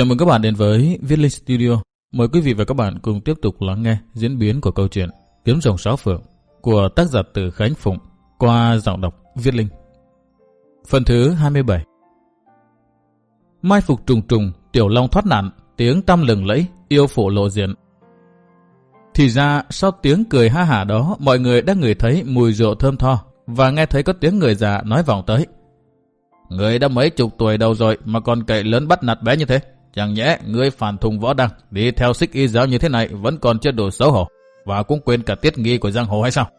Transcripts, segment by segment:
Chào mừng các bạn đến với Viết Linh Studio. Mời quý vị và các bạn cùng tiếp tục lắng nghe diễn biến của câu chuyện Kiếm rồng sáu phượng của tác giả từ Khánh Phụng qua giọng đọc Viết Linh. Phần thứ 27 Mai phục trùng trùng, tiểu long thoát nạn, tiếng tăm lừng lẫy, yêu phụ lộ diện. Thì ra, sau tiếng cười ha hả đó, mọi người đã ngửi thấy mùi rượu thơm tho và nghe thấy có tiếng người già nói vọng tới. Người đã mấy chục tuổi đầu rồi mà còn cậy lớn bắt nạt bé như thế. Chẳng nhẽ người phản thùng võ đăng đi theo xích y giáo như thế này vẫn còn chưa đủ xấu hổ và cũng quên cả tiết nghi của giang hồ hay sao?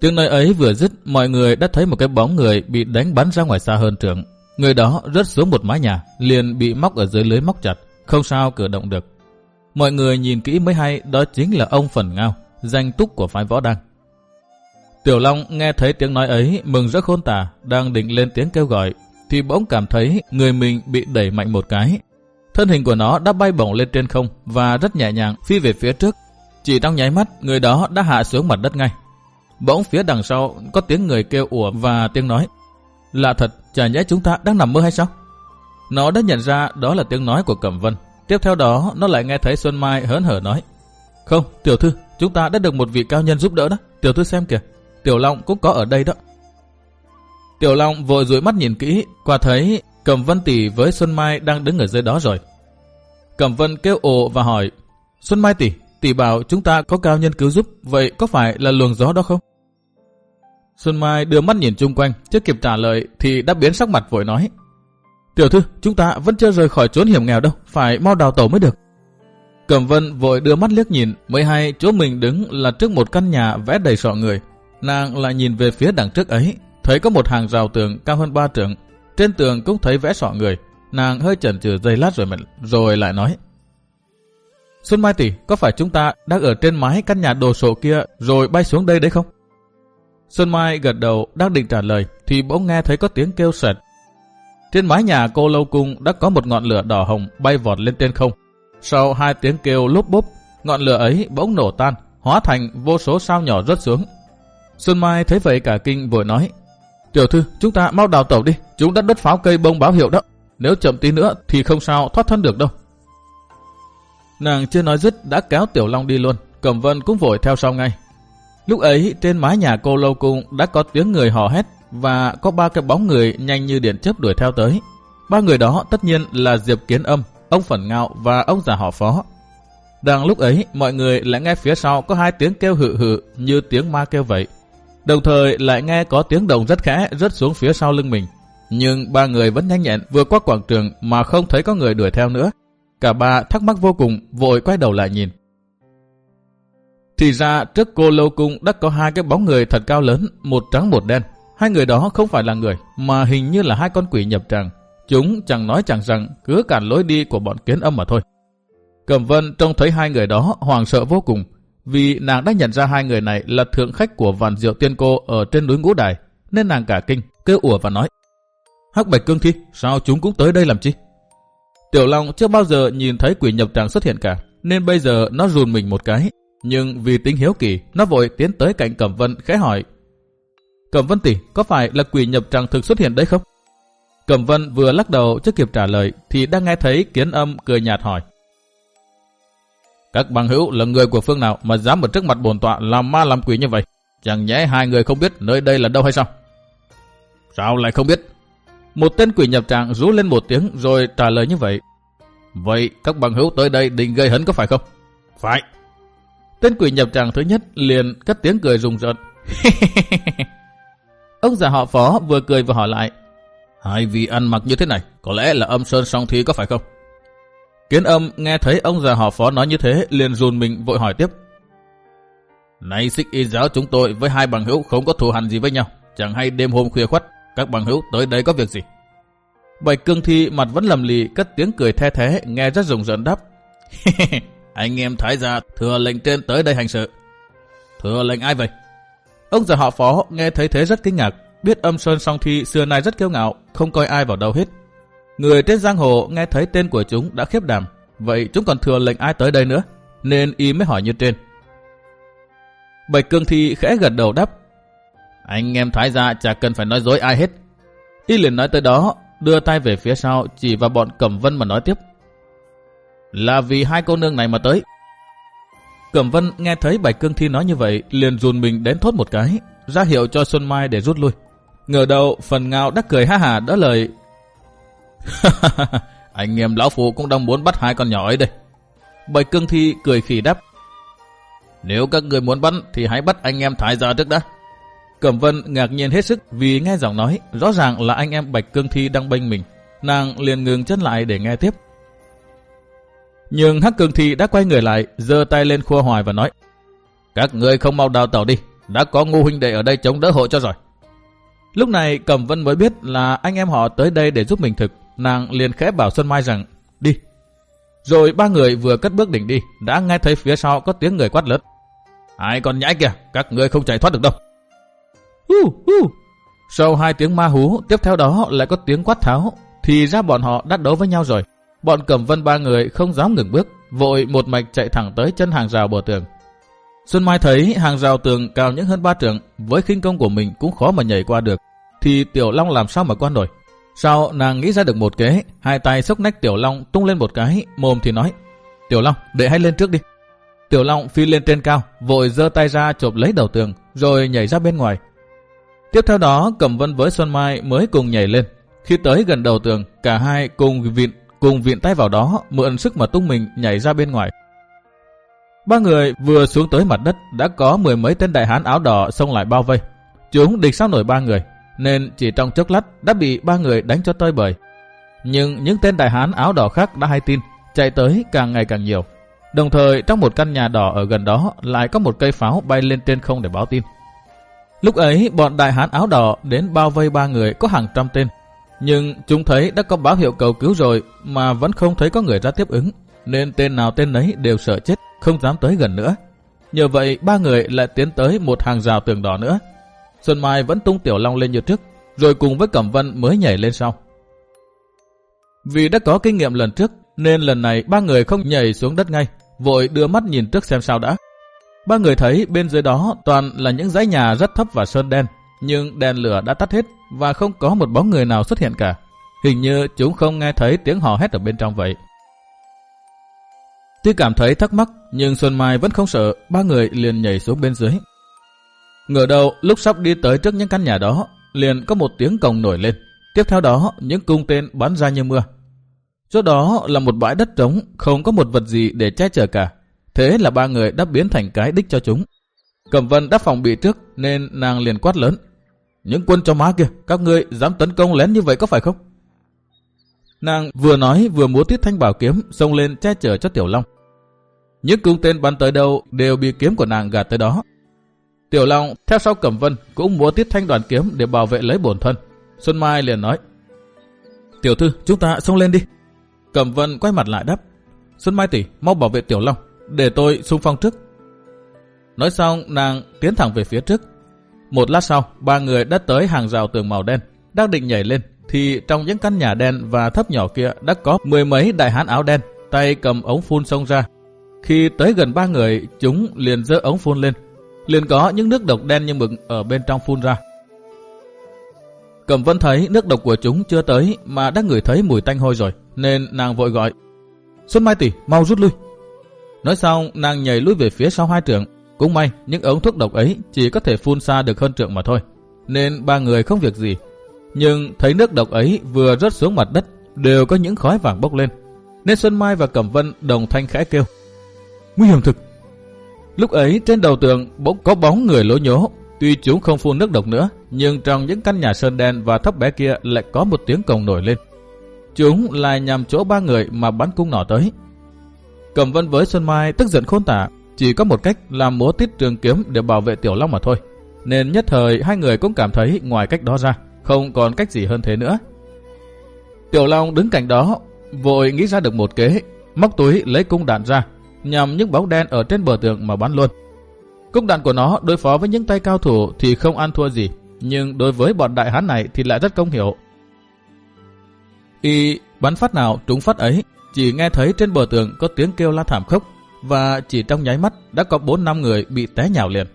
Tiếng nói ấy vừa dứt, mọi người đã thấy một cái bóng người bị đánh bắn ra ngoài xa hơn trường. Người đó rớt xuống một mái nhà, liền bị móc ở dưới lưới móc chặt, không sao cử động được. Mọi người nhìn kỹ mới hay đó chính là ông Phần Ngao, danh túc của phái võ đăng. Tiểu Long nghe thấy tiếng nói ấy mừng rất khôn tả, đang định lên tiếng kêu gọi, thì bỗng cảm thấy người mình bị đẩy mạnh một cái. Thân hình của nó đã bay bổng lên trên không và rất nhẹ nhàng phi về phía trước. Chỉ trong nháy mắt, người đó đã hạ xuống mặt đất ngay. Bỗng phía đằng sau có tiếng người kêu ủa và tiếng nói. Lạ thật, chả nhẽ chúng ta đang nằm mơ hay sao? Nó đã nhận ra đó là tiếng nói của Cẩm Vân. Tiếp theo đó, nó lại nghe thấy Xuân Mai hớn hở nói. Không, tiểu thư, chúng ta đã được một vị cao nhân giúp đỡ đó. Tiểu thư xem kìa, Tiểu Long cũng có ở đây đó. Tiểu Long vội dụi mắt nhìn kỹ, quả thấy Cẩm Vân Tỷ với Xuân Mai đang đứng ở dưới đó rồi. Cẩm Vân kêu ồ và hỏi, Xuân Mai Tỷ, Tỷ bảo chúng ta có cao nhân cứu giúp, vậy có phải là luồng gió đó không? Xuân Mai đưa mắt nhìn chung quanh, chưa kịp trả lời thì đã biến sắc mặt vội nói. Tiểu thư, chúng ta vẫn chưa rời khỏi chốn hiểm nghèo đâu, phải mau đào tẩu mới được. Cẩm Vân vội đưa mắt liếc nhìn, mới hay chỗ mình đứng là trước một căn nhà vẽ đầy sọ người. Nàng lại nhìn về phía đằng trước ấy, thấy có một hàng rào tường cao hơn ba trượng. Trên tường cũng thấy vẽ sọ người. Nàng hơi chần chừ giây lát rồi rồi lại nói. Xuân Mai tỷ, có phải chúng ta đang ở trên mái căn nhà đồ sộ kia rồi bay xuống đây đấy không? Xuân Mai gật đầu đang định trả lời thì bỗng nghe thấy có tiếng kêu sệt. Trên mái nhà cô lâu cung đã có một ngọn lửa đỏ hồng bay vọt lên trên không. Sau hai tiếng kêu lúp búp, ngọn lửa ấy bỗng nổ tan, hóa thành vô số sao nhỏ rớt xuống. Xuân Mai thấy vậy cả kinh vội nói, Tiểu thư, chúng ta mau đào tẩu đi, chúng đã đốt pháo cây bông báo hiệu đó. Nếu chậm tí nữa thì không sao thoát thân được đâu. Nàng chưa nói dứt đã kéo Tiểu Long đi luôn, Cẩm Vân cũng vội theo sau ngay. Lúc ấy trên mái nhà cô lâu cung đã có tiếng người hò hét và có ba cái bóng người nhanh như điện chớp đuổi theo tới. Ba người đó tất nhiên là Diệp Kiến Âm, ông Phần Ngạo và ông già họ Phó. Đang lúc ấy mọi người lại nghe phía sau có hai tiếng kêu hự hự như tiếng ma kêu vậy. Đồng thời lại nghe có tiếng đồng rất khẽ rớt xuống phía sau lưng mình. Nhưng ba người vẫn nhanh nhẹn vừa qua quảng trường mà không thấy có người đuổi theo nữa. Cả ba thắc mắc vô cùng, vội quay đầu lại nhìn. Thì ra trước cô lâu cung đã có hai cái bóng người thật cao lớn, một trắng một đen. Hai người đó không phải là người, mà hình như là hai con quỷ nhập tràng. Chúng chẳng nói chẳng rằng cứ cản lối đi của bọn kiến âm mà thôi. Cẩm Vân trông thấy hai người đó hoàng sợ vô cùng, vì nàng đã nhận ra hai người này là thượng khách của vạn diệu tiên cô ở trên núi Ngũ Đài, nên nàng cả kinh, kêu ủa và nói. Hắc Bạch Cương Thi, sao chúng cũng tới đây làm chi? Tiểu Long chưa bao giờ nhìn thấy quỷ nhập tràng xuất hiện cả, nên bây giờ nó rùn mình một cái. Nhưng vì tính hiếu kỳ, nó vội tiến tới cạnh Cẩm Vân khẽ hỏi. Cẩm Vân tỷ, có phải là quỷ nhập tràng thực xuất hiện đấy không? Cẩm Vân vừa lắc đầu chưa kịp trả lời thì đang nghe thấy kiến âm cười nhạt hỏi. Các bằng hữu là người của phương nào mà dám ở trước mặt bồn tọa làm ma làm quỷ như vậy? Chẳng nhẽ hai người không biết nơi đây là đâu hay sao? Sao lại không biết? Một tên quỷ nhập trạng rú lên một tiếng rồi trả lời như vậy. Vậy các bằng hữu tới đây định gây hấn có phải không? Phải. Tên quỷ nhập trạng thứ nhất liền cất tiếng cười rùng rợn. Ông già họ phó vừa cười vừa hỏi lại. Hai vị ăn mặc như thế này, có lẽ là âm sơn song thi có phải không? Kiến âm nghe thấy ông già họ phó nói như thế liền run mình vội hỏi tiếp. Này xích y giáo chúng tôi với hai bằng hữu không có thù hằn gì với nhau. Chẳng hay đêm hôm khuya khuất, các bằng hữu tới đây có việc gì? Bạch cương thi mặt vẫn lầm lì cất tiếng cười the thế nghe rất rùng rợn đáp. Anh em thái gia thừa lệnh trên tới đây hành sự. Thừa lệnh ai vậy? Ông già họ phó nghe thấy thế rất kinh ngạc, biết âm sơn song thi xưa nay rất kiêu ngạo, không coi ai vào đâu hết. Người trên giang hồ nghe thấy tên của chúng đã khiếp đảm, vậy chúng còn thừa lệnh ai tới đây nữa, nên y mới hỏi như trên. Bạch Cương Thi khẽ gật đầu đáp, anh em thái gia chả cần phải nói dối ai hết. Y liền nói tới đó, đưa tay về phía sau chỉ vào bọn Cẩm Vân mà nói tiếp. Là vì hai cô nương này mà tới. Cẩm Vân nghe thấy Bạch Cương Thi nói như vậy, liền dùn mình đến thốt một cái, ra hiệu cho Xuân Mai để rút lui. Ngờ đầu, phần ngao đắc cười ha hà đỡ lời. Anh em lão phụ cũng đang muốn bắt hai con nhỏ ấy đây. Bạch Cương Thi cười khỉ đáp. Nếu các người muốn bắt thì hãy bắt anh em Thái ra trước đã. Cẩm Vân ngạc nhiên hết sức vì nghe giọng nói rõ ràng là anh em Bạch Cương Thi đang bênh mình. Nàng liền ngừng chân lại để nghe tiếp. Nhưng Hắc Cương Thi đã quay người lại, giơ tay lên khua hoài và nói Các người không mau đào tàu đi, đã có ngu huynh đệ ở đây chống đỡ hộ cho rồi. Lúc này Cẩm Vân mới biết là anh em họ tới đây để giúp mình thực. Nàng liền khẽ bảo Xuân Mai rằng đi. Rồi ba người vừa cất bước định đi, đã nghe thấy phía sau có tiếng người quát lớn. Ai còn nhãi kìa, các người không chạy thoát được đâu. Hú, hú. Sau hai tiếng ma hú, tiếp theo đó lại có tiếng quát tháo, thì ra bọn họ đã đấu với nhau rồi. Bọn Cẩm Vân ba người không dám ngừng bước, vội một mạch chạy thẳng tới chân hàng rào bờ tường. Xuân Mai thấy hàng rào tường cao những hơn ba trượng, với khinh công của mình cũng khó mà nhảy qua được, thì Tiểu Long làm sao mà qua nổi. Sau nàng nghĩ ra được một kế, hai tay xốc nách Tiểu Long tung lên một cái, mồm thì nói, Tiểu Long, để hãy lên trước đi. Tiểu Long phi lên trên cao, vội giơ tay ra chộp lấy đầu tường, rồi nhảy ra bên ngoài. Tiếp theo đó, Cẩm Vân với Xuân Mai mới cùng nhảy lên. Khi tới gần đầu tường, cả hai cùng vịn cùng viện tay vào đó, mượn sức mà tung mình nhảy ra bên ngoài. Ba người vừa xuống tới mặt đất đã có mười mấy tên đại hán áo đỏ xông lại bao vây. Chúng địch sao nổi ba người, nên chỉ trong chốc lát đã bị ba người đánh cho tơi bời. Nhưng những tên đại hán áo đỏ khác đã hay tin, chạy tới càng ngày càng nhiều. Đồng thời trong một căn nhà đỏ ở gần đó lại có một cây pháo bay lên trên không để báo tin. Lúc ấy bọn đại hán áo đỏ đến bao vây ba người có hàng trăm tên. Nhưng chúng thấy đã có báo hiệu cầu cứu rồi mà vẫn không thấy có người ra tiếp ứng. Nên tên nào tên nấy đều sợ chết, không dám tới gần nữa. Nhờ vậy ba người lại tiến tới một hàng rào tường đỏ nữa. Xuân Mai vẫn tung Tiểu Long lên như trước, rồi cùng với Cẩm Vân mới nhảy lên sau. Vì đã có kinh nghiệm lần trước, nên lần này ba người không nhảy xuống đất ngay, vội đưa mắt nhìn trước xem sao đã. Ba người thấy bên dưới đó toàn là những dãy nhà rất thấp và sơn đen, nhưng đèn lửa đã tắt hết và không có một bóng người nào xuất hiện cả. Hình như chúng không nghe thấy tiếng hò hét ở bên trong vậy. Tuy cảm thấy thắc mắc, nhưng Xuân Mai vẫn không sợ, ba người liền nhảy xuống bên dưới. Ngờ đầu, lúc sắp đi tới trước những căn nhà đó, liền có một tiếng cồng nổi lên. Tiếp theo đó, những cung tên bắn ra như mưa. Chỗ đó là một bãi đất trống, không có một vật gì để che chở cả. Thế là ba người đã biến thành cái đích cho chúng. Cẩm Vân đã phòng bị trước nên nàng liền quát lớn. Những quân cho má kia, các ngươi dám tấn công lén như vậy có phải không? Nàng vừa nói vừa múa tiết thanh bảo kiếm xông lên che chở cho Tiểu Long. Những cung tên bắn tới đâu đều bị kiếm của nàng gạt tới đó. Tiểu Long theo sau Cẩm Vân cũng múa tiết thanh đoàn kiếm để bảo vệ lấy bổn thân. Xuân Mai liền nói. Tiểu thư, chúng ta xông lên đi. Cẩm Vân quay mặt lại đáp. Xuân Mai tỷ, mau bảo vệ Tiểu Long, để tôi xung phong trước. Nói xong, nàng tiến thẳng về phía trước. Một lát sau, ba người đã tới hàng rào tường màu đen, đang định nhảy lên, thì trong những căn nhà đen và thấp nhỏ kia đã có mười mấy đại hán áo đen, tay cầm ống phun xông ra. Khi tới gần ba người, chúng liền dỡ ống phun lên, liền có những nước độc đen như mực ở bên trong phun ra. Cẩm Vân thấy nước độc của chúng chưa tới mà đã ngửi thấy mùi tanh hôi rồi, nên nàng vội gọi. Xuân Mai tỷ, mau rút lui. Nói xong, nàng nhảy lui về phía sau hai trường. Cũng may, những ống thuốc độc ấy chỉ có thể phun xa được hơn trượng mà thôi. Nên ba người không việc gì. Nhưng thấy nước độc ấy vừa rớt xuống mặt đất, đều có những khói vàng bốc lên. Nên Xuân Mai và Cẩm Vân đồng thanh khẽ kêu. Nguy hiểm thực! Lúc ấy trên đầu tường bỗng có bóng người lỗ nhố. Tuy chúng không phun nước độc nữa, nhưng trong những căn nhà sơn đen và thấp bé kia lại có một tiếng cồng nổi lên. Chúng lại nhằm chỗ ba người mà bắn cung nỏ tới. Cẩm Vân với Xuân Mai tức giận khôn tả, chỉ có một cách là múa tiết trường kiếm để bảo vệ Tiểu Long mà thôi. Nên nhất thời hai người cũng cảm thấy ngoài cách đó ra, không còn cách gì hơn thế nữa. Tiểu Long đứng cạnh đó, vội nghĩ ra được một kế, móc túi lấy cung đạn ra, nhằm những bóng đen ở trên bờ tường mà bắn luôn. Cung đạn của nó đối phó với những tay cao thủ thì không ăn thua gì, nhưng đối với bọn đại hán này thì lại rất công hiểu. Y bắn phát nào trúng phát ấy, chỉ nghe thấy trên bờ tường có tiếng kêu la thảm khốc và chỉ trong nháy mắt đã có 4 năm người bị té nhào liền.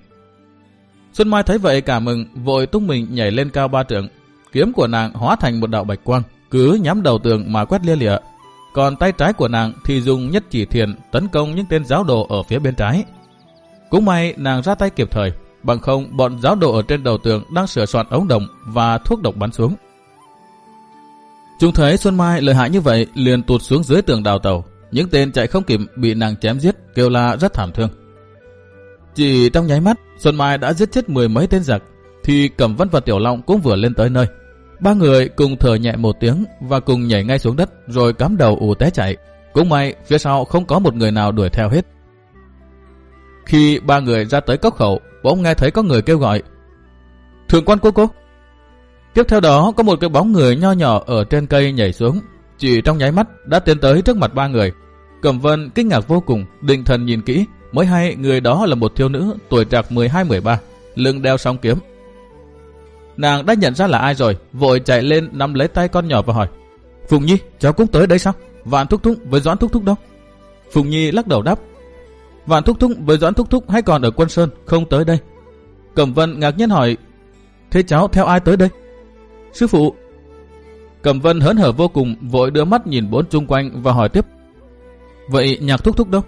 Xuân Mai thấy vậy cả mừng, vội tung mình nhảy lên cao ba trượng. Kiếm của nàng hóa thành một đạo bạch quang, cứ nhắm đầu tường mà quét lia lịa. Còn tay trái của nàng thì dùng nhất chỉ thiền tấn công những tên giáo đồ ở phía bên trái. Cũng may nàng ra tay kịp thời, bằng không bọn giáo đồ ở trên đầu tường đang sửa soạn ống đồng và thuốc độc bắn xuống. Chúng thấy Xuân Mai lợi hại như vậy liền tụt xuống dưới tường đào tàu. Những tên chạy không kịp bị nàng chém giết kêu la rất thảm thương. Chỉ trong nháy mắt, Xuân Mai đã giết chết mười mấy tên giặc, thì Cẩm Vân và Tiểu Long cũng vừa lên tới nơi. Ba người cùng thở nhẹ một tiếng và cùng nhảy ngay xuống đất rồi cắm đầu ù té chạy. Cũng may phía sau không có một người nào đuổi theo hết. Khi ba người ra tới cốc khẩu, bỗng nghe thấy có người kêu gọi. Thượng quan cô cô. Tiếp theo đó có một cái bóng người nho nhỏ ở trên cây nhảy xuống. Chỉ trong nháy mắt đã tiến tới trước mặt ba người. Cẩm Vân kinh ngạc vô cùng, định thần nhìn kỹ, mới hay người đó là một thiếu nữ tuổi trạc 12-13, lưng đeo song kiếm. Nàng đã nhận ra là ai rồi, vội chạy lên nắm lấy tay con nhỏ và hỏi. Phùng Nhi, cháu cũng tới đây sao? Vạn Thúc Thúc với Doãn Thúc Thúc đâu? Phùng Nhi lắc đầu đáp. Vạn Thúc Thúc với Doãn Thúc Thúc hay còn ở quân Sơn, không tới đây. Cẩm Vân ngạc nhiên hỏi, thế cháu theo ai tới đây? Sư phụ. Cẩm Vân hớn hở vô cùng, vội đưa mắt nhìn bốn chung quanh và hỏi tiếp. Vậy nhạc Thúc Thúc đâu?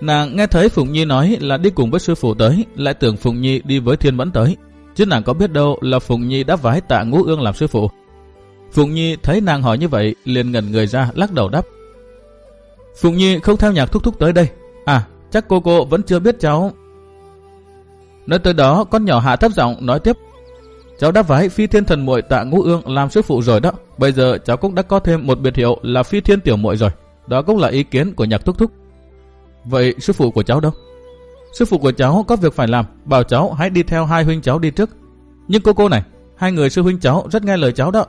Nàng nghe thấy Phùng Nhi nói là đi cùng với sư phụ tới, lại tưởng Phùng Nhi đi với Thiên Mẫn tới. Chứ nàng có biết đâu là Phùng Nhi đã vái tạ ngũ ương làm sư phụ. Phùng Nhi thấy nàng hỏi như vậy, liền ngẩn người ra, lắc đầu đáp. Phùng Nhi không theo nhạc thúc thúc tới đây. À, chắc cô cô vẫn chưa biết cháu. Nói tới đó, con nhỏ hạ thấp giọng nói tiếp. Cháu đã vái phi thiên thần muội tạ ngũ ương làm sư phụ rồi đó. Bây giờ cháu cũng đã có thêm một biệt hiệu là phi thiên tiểu muội rồi. Đó cũng là ý kiến của nhạc thúc thúc. Vậy sư phụ của cháu đâu? Sư phụ của cháu có việc phải làm, bảo cháu hãy đi theo hai huynh cháu đi trước. Nhưng cô cô này, hai người sư huynh cháu rất nghe lời cháu đó.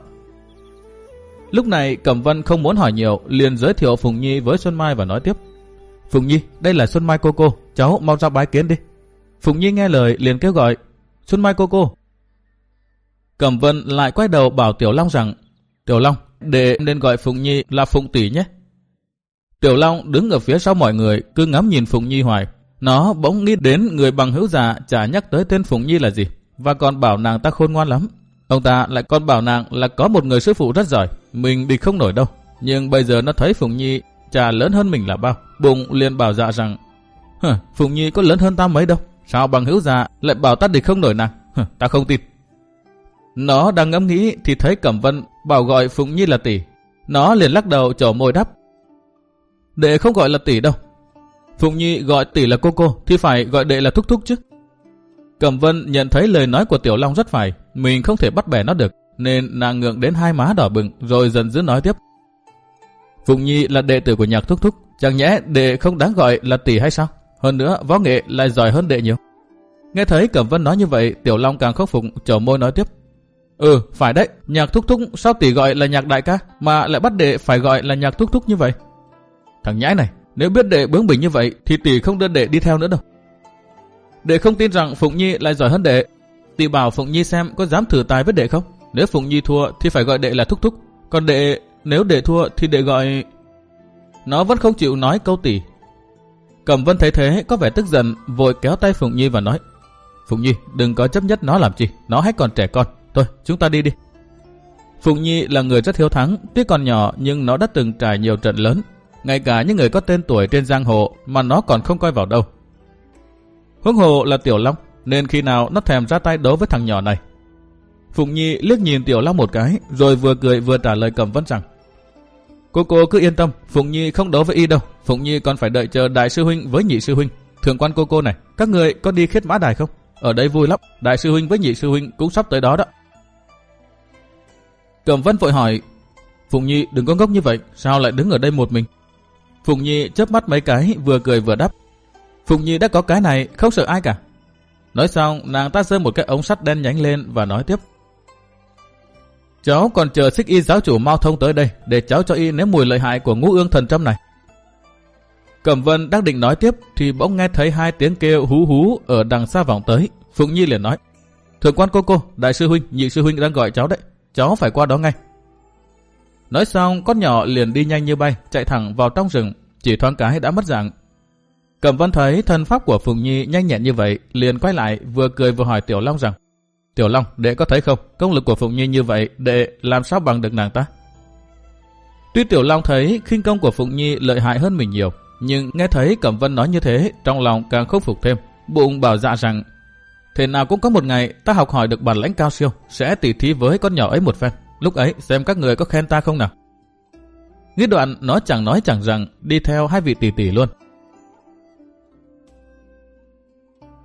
Lúc này Cẩm Vân không muốn hỏi nhiều, liền giới thiệu Phùng Nhi với Xuân Mai và nói tiếp. Phùng Nhi, đây là Xuân Mai cô cô, cháu mau ra bái kiến đi. Phùng Nhi nghe lời liền kêu gọi, Xuân Mai cô cô. Cẩm Vân lại quay đầu bảo Tiểu Long rằng, Tiểu Long, để nên gọi Phùng Nhi là Phùng Tỷ nhé. Tiểu Long đứng ở phía sau mọi người, cứ ngắm nhìn Phùng Nhi hoài. Nó bỗng nghĩ đến người bằng hữu già chả nhắc tới tên Phùng Nhi là gì, và còn bảo nàng ta khôn ngoan lắm. Ông ta lại còn bảo nàng là có một người sư phụ rất giỏi, mình đi không nổi đâu. Nhưng bây giờ nó thấy Phùng Nhi chả lớn hơn mình là bao, bụng liền bảo dạ rằng, Hừ, Phùng Nhi có lớn hơn ta mấy đâu, sao bằng hữu già lại bảo ta địch không nổi nàng, Hừ, ta không tin. Nó đang ngẫm nghĩ thì thấy Cẩm Vân bảo gọi Phùng Nhi là tỷ. Nó liền lắc đầu trổ môi đắp. Đệ không gọi là tỷ đâu. Phụng Nhi gọi tỷ là cô cô thì phải gọi đệ là thúc thúc chứ. Cẩm Vân nhận thấy lời nói của Tiểu Long rất phải, mình không thể bắt bẻ nó được, nên nàng ngượng đến hai má đỏ bừng rồi dần dứt nói tiếp. Phụng Nhi là đệ tử của nhạc thúc thúc, chẳng nhẽ đệ không đáng gọi là tỷ hay sao? Hơn nữa, võ nghệ lại giỏi hơn đệ nhiều. Nghe thấy Cẩm Vân nói như vậy, Tiểu Long càng khóc phục, trở môi nói tiếp. Ừ, phải đấy, nhạc thúc thúc sao tỷ gọi là nhạc đại ca, mà lại bắt đệ phải gọi là nhạc thúc thúc như vậy? Thằng nhãi này, nếu biết đệ bướng bỉnh như vậy thì tỷ không đưa đệ đi theo nữa đâu. Đệ không tin rằng Phụng Nhi lại giỏi hơn đệ. Tỷ bảo Phụng Nhi xem có dám thử tài với đệ không? Nếu Phụng Nhi thua thì phải gọi đệ là thúc thúc. Còn đệ, nếu đệ thua thì đệ gọi... Nó vẫn không chịu nói câu tỷ. Cẩm Vân thấy thế có vẻ tức giận, vội kéo tay Phụng Nhi và nói Phụng Nhi đừng có chấp nhất nó làm chi, nó hãy còn trẻ con. Thôi chúng ta đi đi. Phụng Nhi là người rất hiếu thắng, tuy còn nhỏ nhưng nó đã từng trải nhiều trận lớn, ngay cả những người có tên tuổi trên giang hồ mà nó còn không coi vào đâu. Huống hồ là Tiểu Long, nên khi nào nó thèm ra tay đấu với thằng nhỏ này. Phụng Nhi liếc nhìn Tiểu Long một cái, rồi vừa cười vừa trả lời Cẩm Vân rằng Cô cô cứ yên tâm, Phụng Nhi không đấu với y đâu. Phụng Nhi còn phải đợi chờ đại sư huynh với nhị sư huynh. Thường quan cô cô này, các người có đi khiết mã đài không? Ở đây vui lắm, đại sư huynh với nhị sư huynh cũng sắp tới đó đó. Cẩm Vân vội hỏi, Phụng Nhi đừng có ngốc như vậy, sao lại đứng ở đây một mình? Phùng Nhi chớp mắt mấy cái vừa cười vừa đáp. Phùng Nhi đã có cái này không sợ ai cả. Nói xong nàng ta giơ một cái ống sắt đen nhánh lên và nói tiếp. Cháu còn chờ xích y giáo chủ mau thông tới đây để cháu cho y nếm mùi lợi hại của ngũ ương thần trâm này. Cẩm Vân đang định nói tiếp thì bỗng nghe thấy hai tiếng kêu hú hú ở đằng xa vọng tới. Phụng Nhi liền nói. Thượng quan cô cô, đại sư huynh, nhị sư huynh đang gọi cháu đấy. Cháu phải qua đó ngay. Nói xong, con nhỏ liền đi nhanh như bay, chạy thẳng vào trong rừng, chỉ thoáng cái đã mất dạng. Cẩm Vân thấy thân pháp của Phùng Nhi nhanh nhẹn như vậy, liền quay lại vừa cười vừa hỏi Tiểu Long rằng Tiểu Long, đệ có thấy không, công lực của Phùng Nhi như vậy, đệ làm sao bằng được nàng ta? Tuy Tiểu Long thấy khinh công của Phụng Nhi lợi hại hơn mình nhiều, nhưng nghe thấy Cẩm Vân nói như thế, trong lòng càng khúc phục thêm, bụng bảo dạ rằng thế nào cũng có một ngày ta học hỏi được bản lãnh cao siêu, sẽ tỉ thí với con nhỏ ấy một phen. Lúc ấy xem các người có khen ta không nào. Nghĩ đoạn nó chẳng nói chẳng rằng đi theo hai vị tỷ tỷ luôn.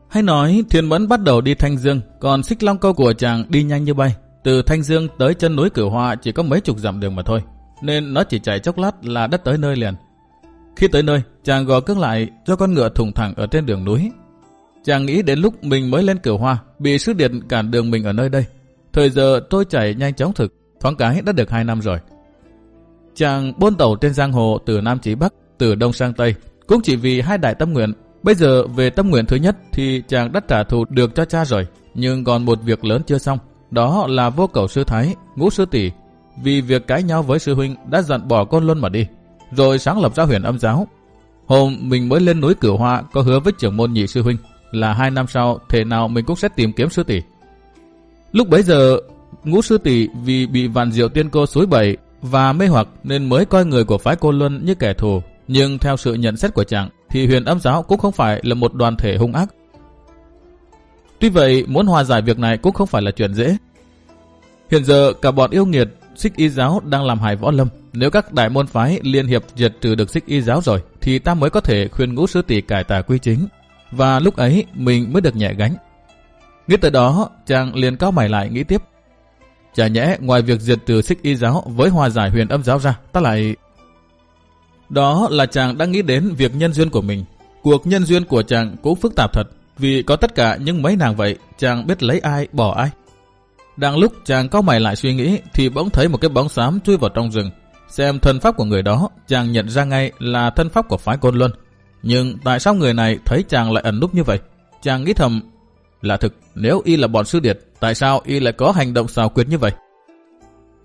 Hay nói Thiên Mẫn bắt đầu đi Thanh Dương, còn xích long câu của chàng đi nhanh như bay. Từ Thanh Dương tới chân núi Cửu Hoa chỉ có mấy chục dặm đường mà thôi, nên nó chỉ chạy chốc lát là đất tới nơi liền. Khi tới nơi, chàng gò cước lại cho con ngựa thủng thẳng ở trên đường núi. Chàng nghĩ đến lúc mình mới lên Cửu Hoa, bị sư điện cản đường mình ở nơi đây. Thời giờ tôi chạy nhanh chóng thực, thoáng cái đã được hai năm rồi. Chàng buôn tàu trên giang hồ từ Nam chí Bắc, từ Đông sang Tây, cũng chỉ vì hai đại tâm nguyện Bây giờ về tâm nguyện thứ nhất thì chàng đã trả thù được cho cha rồi, nhưng còn một việc lớn chưa xong, đó là vô cầu sư thái, ngũ sư tỷ, vì việc cãi nhau với sư huynh đã dặn bỏ con luôn mà đi, rồi sáng lập ra huyền âm giáo. Hôm mình mới lên núi Cửu Hoa có hứa với trưởng môn nhị sư huynh là hai năm sau thể nào mình cũng sẽ tìm kiếm sư tỷ. Lúc bấy giờ, ngũ sư tỷ vì bị vạn diệu tiên cô suối bẩy và mê hoặc nên mới coi người của phái cô Luân như kẻ thù, nhưng theo sự nhận xét của chàng thì huyền âm giáo cũng không phải là một đoàn thể hung ác. Tuy vậy, muốn hòa giải việc này cũng không phải là chuyện dễ. Hiện giờ, cả bọn yêu nghiệt, xích y giáo đang làm hại võ lâm. Nếu các đại môn phái liên hiệp diệt trừ được xích y giáo rồi, thì ta mới có thể khuyên ngũ sư tỷ cải tà quy chính. Và lúc ấy, mình mới được nhẹ gánh. Nghĩ tới đó, chàng liền cao mày lại nghĩ tiếp. Chả nhẽ ngoài việc diệt trừ xích y giáo với hòa giải huyền âm giáo ra, ta lại đó là chàng đang nghĩ đến việc nhân duyên của mình. Cuộc nhân duyên của chàng cũng phức tạp thật, vì có tất cả những mấy nàng vậy, chàng biết lấy ai, bỏ ai. Đang lúc chàng cao mày lại suy nghĩ, thì bỗng thấy một cái bóng xám chui vào trong rừng. Xem thân pháp của người đó, chàng nhận ra ngay là thân pháp của phái Côn Luân. Nhưng tại sao người này thấy chàng lại ẩn núp như vậy? Chàng nghĩ thầm, là thực, nếu y là bọn sư điệt, tại sao y lại có hành động xào quyệt như vậy?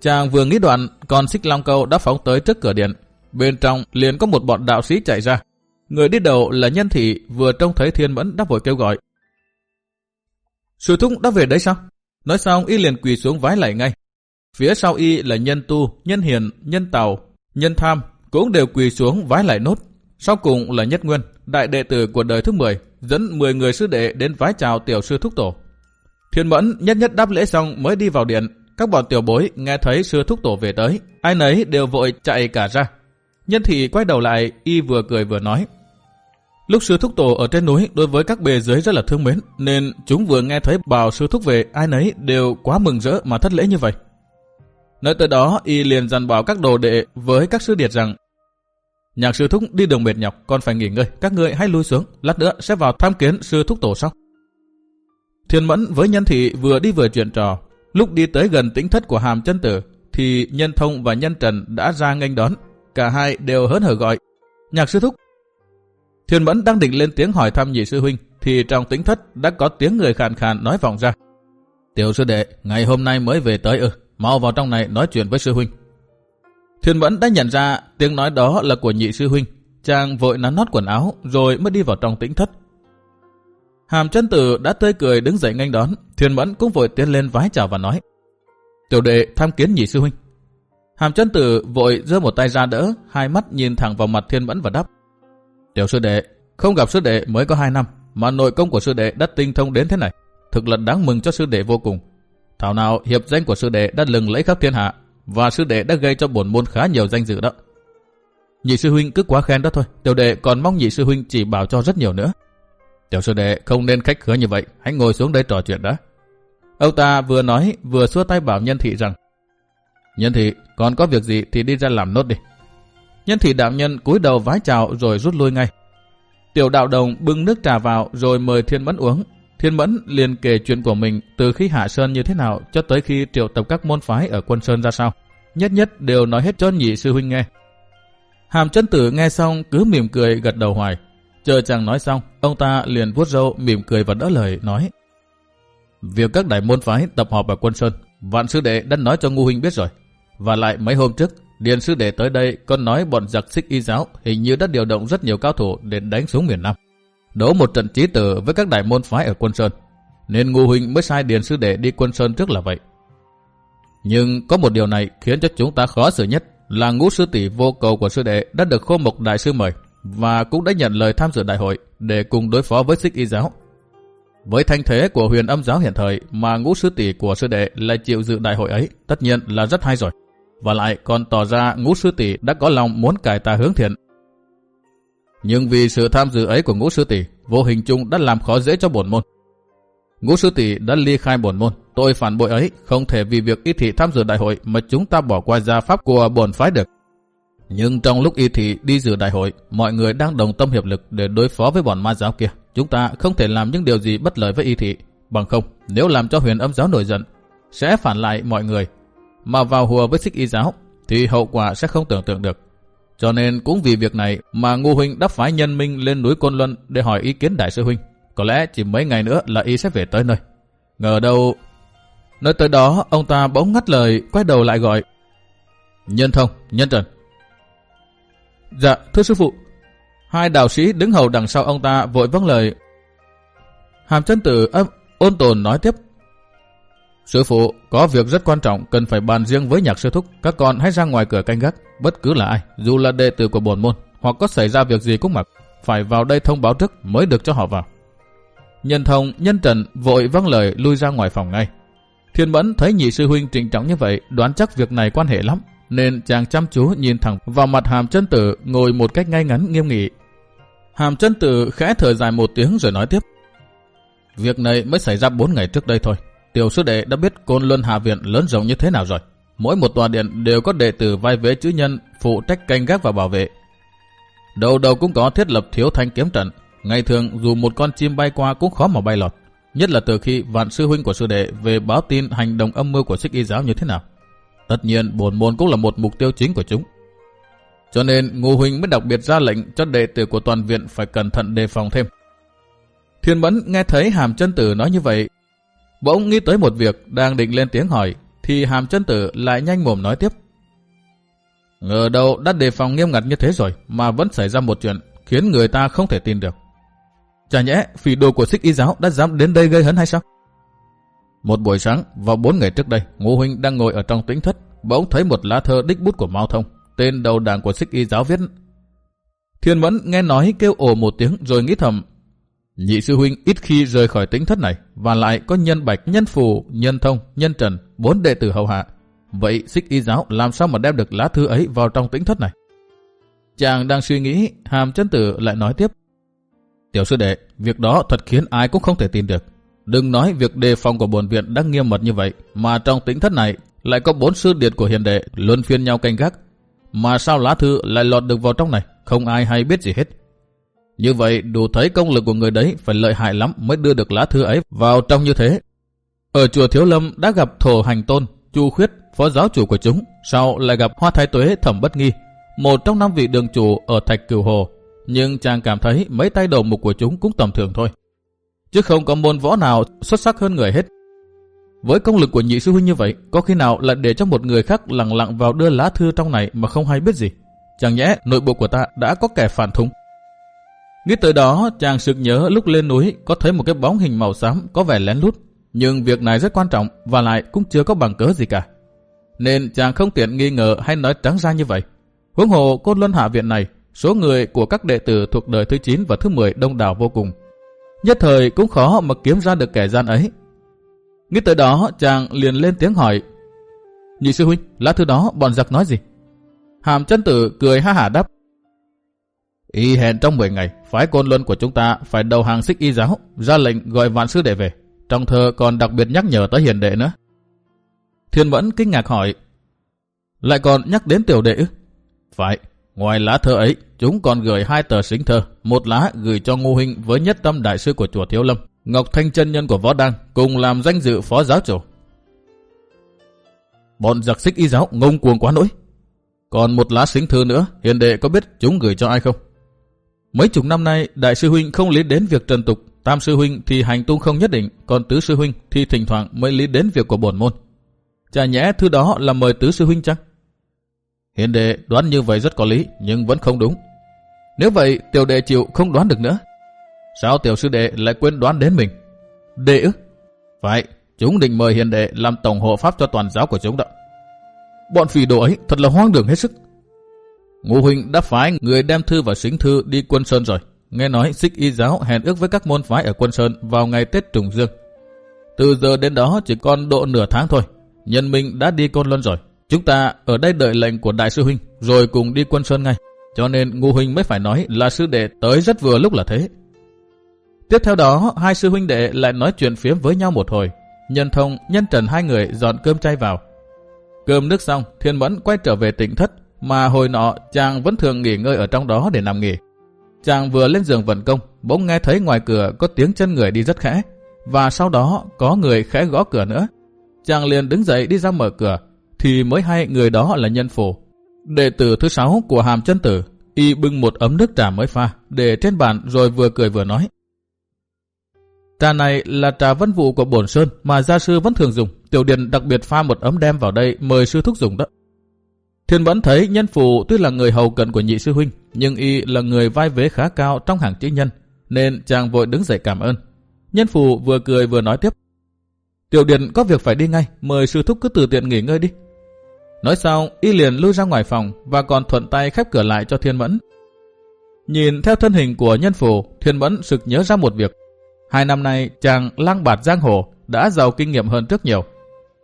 Chàng vừa nghĩ đoạn, con xích long câu đã phóng tới trước cửa điện, Bên trong liền có một bọn đạo sĩ chạy ra. Người đi đầu là nhân thị vừa trông thấy thiên mẫn đã vội kêu gọi. Sư thúc đã về đấy sao? Nói xong y liền quỳ xuống vái lại ngay. Phía sau y là nhân tu, nhân hiền, nhân tàu, nhân tham cũng đều quỳ xuống vái lại nốt. Sau cùng là nhất nguyên, đại đệ tử của đời thứ 10, dẫn 10 người sư đệ đến vái chào tiểu sư thúc tổ. Thiên mẫn nhất nhất đáp lễ xong mới đi vào điện. Các bọn tiểu bối nghe thấy sư thúc tổ về tới, ai nấy đều vội chạy cả ra. Nhân thị quay đầu lại, y vừa cười vừa nói. Lúc sư thúc tổ ở trên núi đối với các bề dưới rất là thương mến, nên chúng vừa nghe thấy bảo sư thúc về ai nấy đều quá mừng rỡ mà thất lễ như vậy. Nói tới đó, y liền dặn bảo các đồ đệ với các sư điệt rằng Nhạc sư thúc đi đường mệt nhọc, còn phải nghỉ ngơi, các ngươi hãy lui xuống, lát nữa sẽ vào tham kiến sư thúc tổ sau. Thiên mẫn với nhân thị vừa đi vừa chuyện trò, lúc đi tới gần tĩnh thất của hàm chân tử, thì nhân thông và nhân trần đã ra nghênh đón, Cả hai đều hớn hở gọi. Nhạc sư thúc. Thiên Mẫn đang định lên tiếng hỏi thăm nhị sư huynh, thì trong tĩnh thất đã có tiếng người khàn khàn nói vọng ra. Tiểu sư đệ, ngày hôm nay mới về tới ư, mau vào trong này nói chuyện với sư huynh. Thiên Mẫn đã nhận ra tiếng nói đó là của nhị sư huynh. Chàng vội nắn nót quần áo rồi mới đi vào trong tĩnh thất. Hàm chân tử đã tươi cười đứng dậy nghênh đón. Thiên Mẫn cũng vội tiến lên vái chào và nói. Tiểu đệ tham kiến nhị sư huynh. Hàm chân tử vội giơ một tay ra đỡ, hai mắt nhìn thẳng vào mặt thiên mẫn và đáp. Tiểu sư đệ, không gặp sư đệ mới có hai năm, mà nội công của sư đệ đã tinh thông đến thế này. Thực là đáng mừng cho sư đệ vô cùng. Thảo nào hiệp danh của sư đệ đã lừng lẫy khắp thiên hạ, và sư đệ đã gây cho bổn môn khá nhiều danh dự đó. Nhị sư huynh cứ quá khen đó thôi, tiểu đệ còn mong nhị sư huynh chỉ bảo cho rất nhiều nữa. Tiểu sư đệ không nên khách khứa như vậy, hãy ngồi xuống đây trò chuyện đã. Ông ta vừa nói vừa xua tay bảo nhân thị rằng Nhân thị, còn có việc gì thì đi ra làm nốt đi. Nhân thị đạo nhân cúi đầu vái chào rồi rút lui ngay. Tiểu đạo đồng bưng nước trà vào rồi mời Thiên Mẫn uống. Thiên Mẫn liền kể chuyện của mình từ khi hạ sơn như thế nào cho tới khi triệu tập các môn phái ở quân sơn ra sao. Nhất nhất đều nói hết cho nhị sư huynh nghe. Hàm chân tử nghe xong cứ mỉm cười gật đầu hoài. Chờ chàng nói xong, ông ta liền vuốt râu mỉm cười và đỡ lời nói. Việc các đại môn phái tập họp ở quân sơn, vạn sư đệ đã nói cho ngu huynh biết rồi. Và lại mấy hôm trước, Điền sư đệ tới đây còn nói bọn giặc xích y giáo hình như đã điều động rất nhiều cao thủ để đánh xuống miền Nam. Đấu một trận trí tử với các đại môn phái ở quân Sơn. Nên Ngô huynh mới sai Điền sư đệ đi quân Sơn trước là vậy. Nhưng có một điều này khiến cho chúng ta khó xử nhất, là ngũ sư tỷ vô cầu của sư đệ đã được khô mục đại sư mời và cũng đã nhận lời tham dự đại hội để cùng đối phó với xích y giáo. Với thanh thế của huyền âm giáo hiện thời mà ngũ sư tỷ của sư đệ lại chịu dự đại hội ấy, tất nhiên là rất hay rồi. Và lại còn tỏ ra ngũ sư tỷ đã có lòng muốn cải tà hướng thiện. Nhưng vì sự tham dự ấy của ngũ sư tỷ, vô hình chung đã làm khó dễ cho bổn môn. Ngũ sư tỷ đã ly khai bổn môn, tôi phản bội ấy không thể vì việc y thị tham dự đại hội mà chúng ta bỏ qua gia pháp của bổn phái được. Nhưng trong lúc y thị đi dự đại hội, mọi người đang đồng tâm hiệp lực để đối phó với bọn ma giáo kia. Chúng ta không thể làm những điều gì bất lợi với y thị. Bằng không, nếu làm cho huyền âm giáo nổi giận, sẽ phản lại mọi người. Mà vào hùa với xích y giáo, thì hậu quả sẽ không tưởng tượng được. Cho nên cũng vì việc này mà Ngô Huynh đã phái nhân minh lên núi Côn Luân để hỏi ý kiến Đại sư Huynh. Có lẽ chỉ mấy ngày nữa là y sẽ về tới nơi. Ngờ đâu... Nơi tới đó, ông ta bỗng ngắt lời, quay đầu lại gọi. Nhân thông, nhân trần. Dạ, thưa sư phụ. Hai đạo sĩ đứng hầu đằng sau ông ta vội vâng lời. Hàm chân tử âm ôn tồn nói tiếp. Sư phụ, có việc rất quan trọng cần phải bàn riêng với nhạc sư thúc. Các con hãy ra ngoài cửa canh gác. Bất cứ là ai, dù là đệ tử của bổn môn, hoặc có xảy ra việc gì cũng mặc, phải vào đây thông báo trước mới được cho họ vào. Nhân thông, nhân trần vội vâng lời lui ra ngoài phòng ngay. Thiên Mẫn thấy nhị sư huynh trịnh trọng như vậy, đoán chắc việc này quan hệ lắm, nên chàng chăm chú nhìn thẳng vào mặt hàm chân tử ngồi một cách ngay ngắn nghiêm nghị. Hàm chân tử khẽ thở dài một tiếng rồi nói tiếp. Việc này mới xảy ra 4 ngày trước đây thôi. Tiểu sư đệ đã biết Côn Luân Hạ Viện lớn rộng như thế nào rồi. Mỗi một tòa điện đều có đệ tử vai vế chữ nhân phụ trách canh gác và bảo vệ. Đầu đầu cũng có thiết lập thiếu thanh kiếm trận. Ngày thường dù một con chim bay qua cũng khó mà bay lọt. Nhất là từ khi vạn sư huynh của sư đệ về báo tin hành động âm mưu của xích y giáo như thế nào. Tất nhiên bổn môn cũng là một mục tiêu chính của chúng. Cho nên Ngô Huynh mới đặc biệt ra lệnh cho đệ tử của toàn viện phải cẩn thận đề phòng thêm. Thiên Mẫn nghe thấy Hàm chân Tử nói như vậy, bỗng nghĩ tới một việc đang định lên tiếng hỏi, thì Hàm chân Tử lại nhanh mồm nói tiếp. Ngờ đâu đã đề phòng nghiêm ngặt như thế rồi mà vẫn xảy ra một chuyện khiến người ta không thể tin được. Chả nhẽ phỉ đồ của xích y giáo đã dám đến đây gây hấn hay sao? Một buổi sáng, vào bốn ngày trước đây, Ngô Huynh đang ngồi ở trong tĩnh thất, bỗng thấy một lá thơ đích bút của Mao Thông, tên đầu đảng của xích y giáo viết. Thiên Mẫn nghe nói kêu ồ một tiếng rồi nghĩ thầm, nhị sư huynh ít khi rời khỏi tĩnh thất này và lại có nhân bạch, nhân phù, nhân thông, nhân trần, bốn đệ tử hầu hạ. Vậy xích y giáo làm sao mà đem được lá thư ấy vào trong tĩnh thất này? Chàng đang suy nghĩ, hàm chân tử lại nói tiếp. Tiểu sư đệ, việc đó thật khiến ai cũng không thể tin được. Đừng nói việc đề phòng của bồn viện đang nghiêm mật như vậy, mà trong tĩnh thất này lại có bốn sư điệt của hiền đệ luân phiên nhau canh gác. Mà sao lá thư lại lọt được vào trong này, không ai hay biết gì hết. Như vậy đủ thấy công lực của người đấy phải lợi hại lắm mới đưa được lá thư ấy vào trong như thế. Ở chùa Thiếu Lâm đã gặp Thổ Hành Tôn, Chu Khuyết, phó giáo chủ của chúng, sau lại gặp Hoa Thái Tuế Thẩm Bất Nghi, một trong năm vị đường chủ ở Thạch Cửu Hồ. Nhưng chàng cảm thấy mấy tay đầu mục của chúng cũng tầm thường thôi chứ không có môn võ nào xuất sắc hơn người hết. Với công lực của nhị sư huynh như vậy, có khi nào là để cho một người khác lặng lặng vào đưa lá thư trong này mà không hay biết gì? Chẳng nhẽ nội bộ của ta đã có kẻ phản thúng. Nghĩ tới đó, chàng sực nhớ lúc lên núi có thấy một cái bóng hình màu xám có vẻ lén lút. Nhưng việc này rất quan trọng và lại cũng chưa có bằng cớ gì cả. Nên chàng không tiện nghi ngờ hay nói trắng ra như vậy. Huống hồ côn luân hạ viện này, số người của các đệ tử thuộc đời thứ 9 và thứ 10 đông đảo vô cùng. Nhất thời cũng khó mà kiếm ra được kẻ gian ấy. Nghĩ tới đó chàng liền lên tiếng hỏi. Nhị sư huynh, lá thư đó bọn giặc nói gì? Hàm chân tử cười ha hả đáp. Y hẹn trong 10 ngày, phái côn luân của chúng ta phải đầu hàng xích y giáo, ra lệnh gọi vạn sư đệ về. Trong thơ còn đặc biệt nhắc nhở tới hiền đệ nữa. Thiên Mẫn kinh ngạc hỏi. Lại còn nhắc đến tiểu đệ ư? Phải, Ngoài lá thơ ấy, chúng còn gửi hai tờ xính thơ, một lá gửi cho Ngô Huynh với nhất tâm đại sư của chùa Thiếu Lâm, Ngọc Thanh chân nhân của Võ Đăng, cùng làm danh dự phó giáo chủ. Bọn giặc xích y giáo ngông cuồng quá nỗi. Còn một lá xính thư nữa, hiền đệ có biết chúng gửi cho ai không? Mấy chục năm nay, đại sư huynh không lý đến việc trần tục, tam sư huynh thì hành tung không nhất định, còn tứ sư huynh thì thỉnh thoảng mới lý đến việc của bổn môn. Chả nhẽ thư đó là mời tứ sư huynh chăng? Hiền đệ đoán như vậy rất có lý, nhưng vẫn không đúng. Nếu vậy, tiểu đệ chịu không đoán được nữa. Sao tiểu sư đệ lại quên đoán đến mình? Đệ ư? Phải, chúng định mời hiền đệ làm tổng hộ pháp cho toàn giáo của chúng đó. Bọn phỉ đồ ấy thật là hoang đường hết sức. Ngô Huynh đã phái người đem thư và xính thư đi quân Sơn rồi. Nghe nói xích y giáo hẹn ước với các môn phái ở quân Sơn vào ngày Tết Trùng Dương. Từ giờ đến đó chỉ còn độ nửa tháng thôi. Nhân minh đã đi Côn Luân rồi. Chúng ta ở đây đợi lệnh của Đại sư Huynh rồi cùng đi quân Sơn ngay. Cho nên Ngô Huynh mới phải nói là sư đệ tới rất vừa lúc là thế. Tiếp theo đó, hai sư huynh đệ lại nói chuyện phiếm với nhau một hồi. Nhân thông, nhân trần hai người dọn cơm chay vào. Cơm nước xong, Thiên Mẫn quay trở về tỉnh thất, mà hồi nọ chàng vẫn thường nghỉ ngơi ở trong đó để nằm nghỉ. Chàng vừa lên giường vận công, bỗng nghe thấy ngoài cửa có tiếng chân người đi rất khẽ, và sau đó có người khẽ gõ cửa nữa. Chàng liền đứng dậy đi ra mở cửa, thì mới hay người đó là nhân phù. Đệ tử thứ sáu của hàm chân tử, y bưng một ấm nước trà mới pha, để trên bàn rồi vừa cười vừa nói. Trà này là trà vân vụ của bổn sơn mà gia sư vẫn thường dùng. Tiểu Điền đặc biệt pha một ấm đem vào đây mời sư thúc dùng đó. Thiên vẫn thấy nhân phụ tuy là người hầu cận của nhị sư huynh, nhưng y là người vai vế khá cao trong hàng chữ nhân, nên chàng vội đứng dậy cảm ơn. Nhân phụ vừa cười vừa nói tiếp. Tiểu Điền có việc phải đi ngay, mời sư thúc cứ từ tiện nghỉ ngơi đi. Nói xong, y liền lui ra ngoài phòng và còn thuận tay khép cửa lại cho Thiên Mẫn. Nhìn theo thân hình của nhân phụ, Thiên Mẫn sực nhớ ra một việc. Hai năm nay, chàng lang bạt giang hồ đã giàu kinh nghiệm hơn rất nhiều.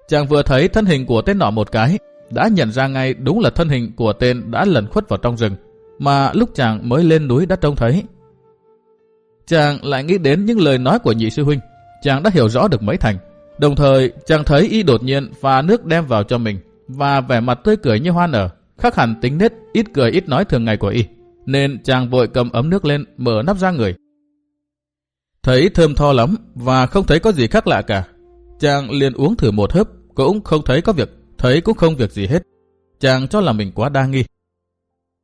Chàng vừa thấy thân hình của tên nọ một cái, đã nhận ra ngay đúng là thân hình của tên đã lẩn khuất vào trong rừng, mà lúc chàng mới lên núi đã trông thấy. Chàng lại nghĩ đến những lời nói của nhị sư huynh, chàng đã hiểu rõ được mấy thành. Đồng thời, chàng thấy y đột nhiên pha nước đem vào cho mình, và vẻ mặt tươi cười như hoa nở, khác hẳn tính nết ít cười ít nói thường ngày của y. Nên chàng vội cầm ấm nước lên, mở nắp ra người, Thấy thơm tho lắm và không thấy có gì khác lạ cả. Chàng liền uống thử một hớp, cũng không thấy có việc, thấy cũng không việc gì hết. Chàng cho là mình quá đa nghi.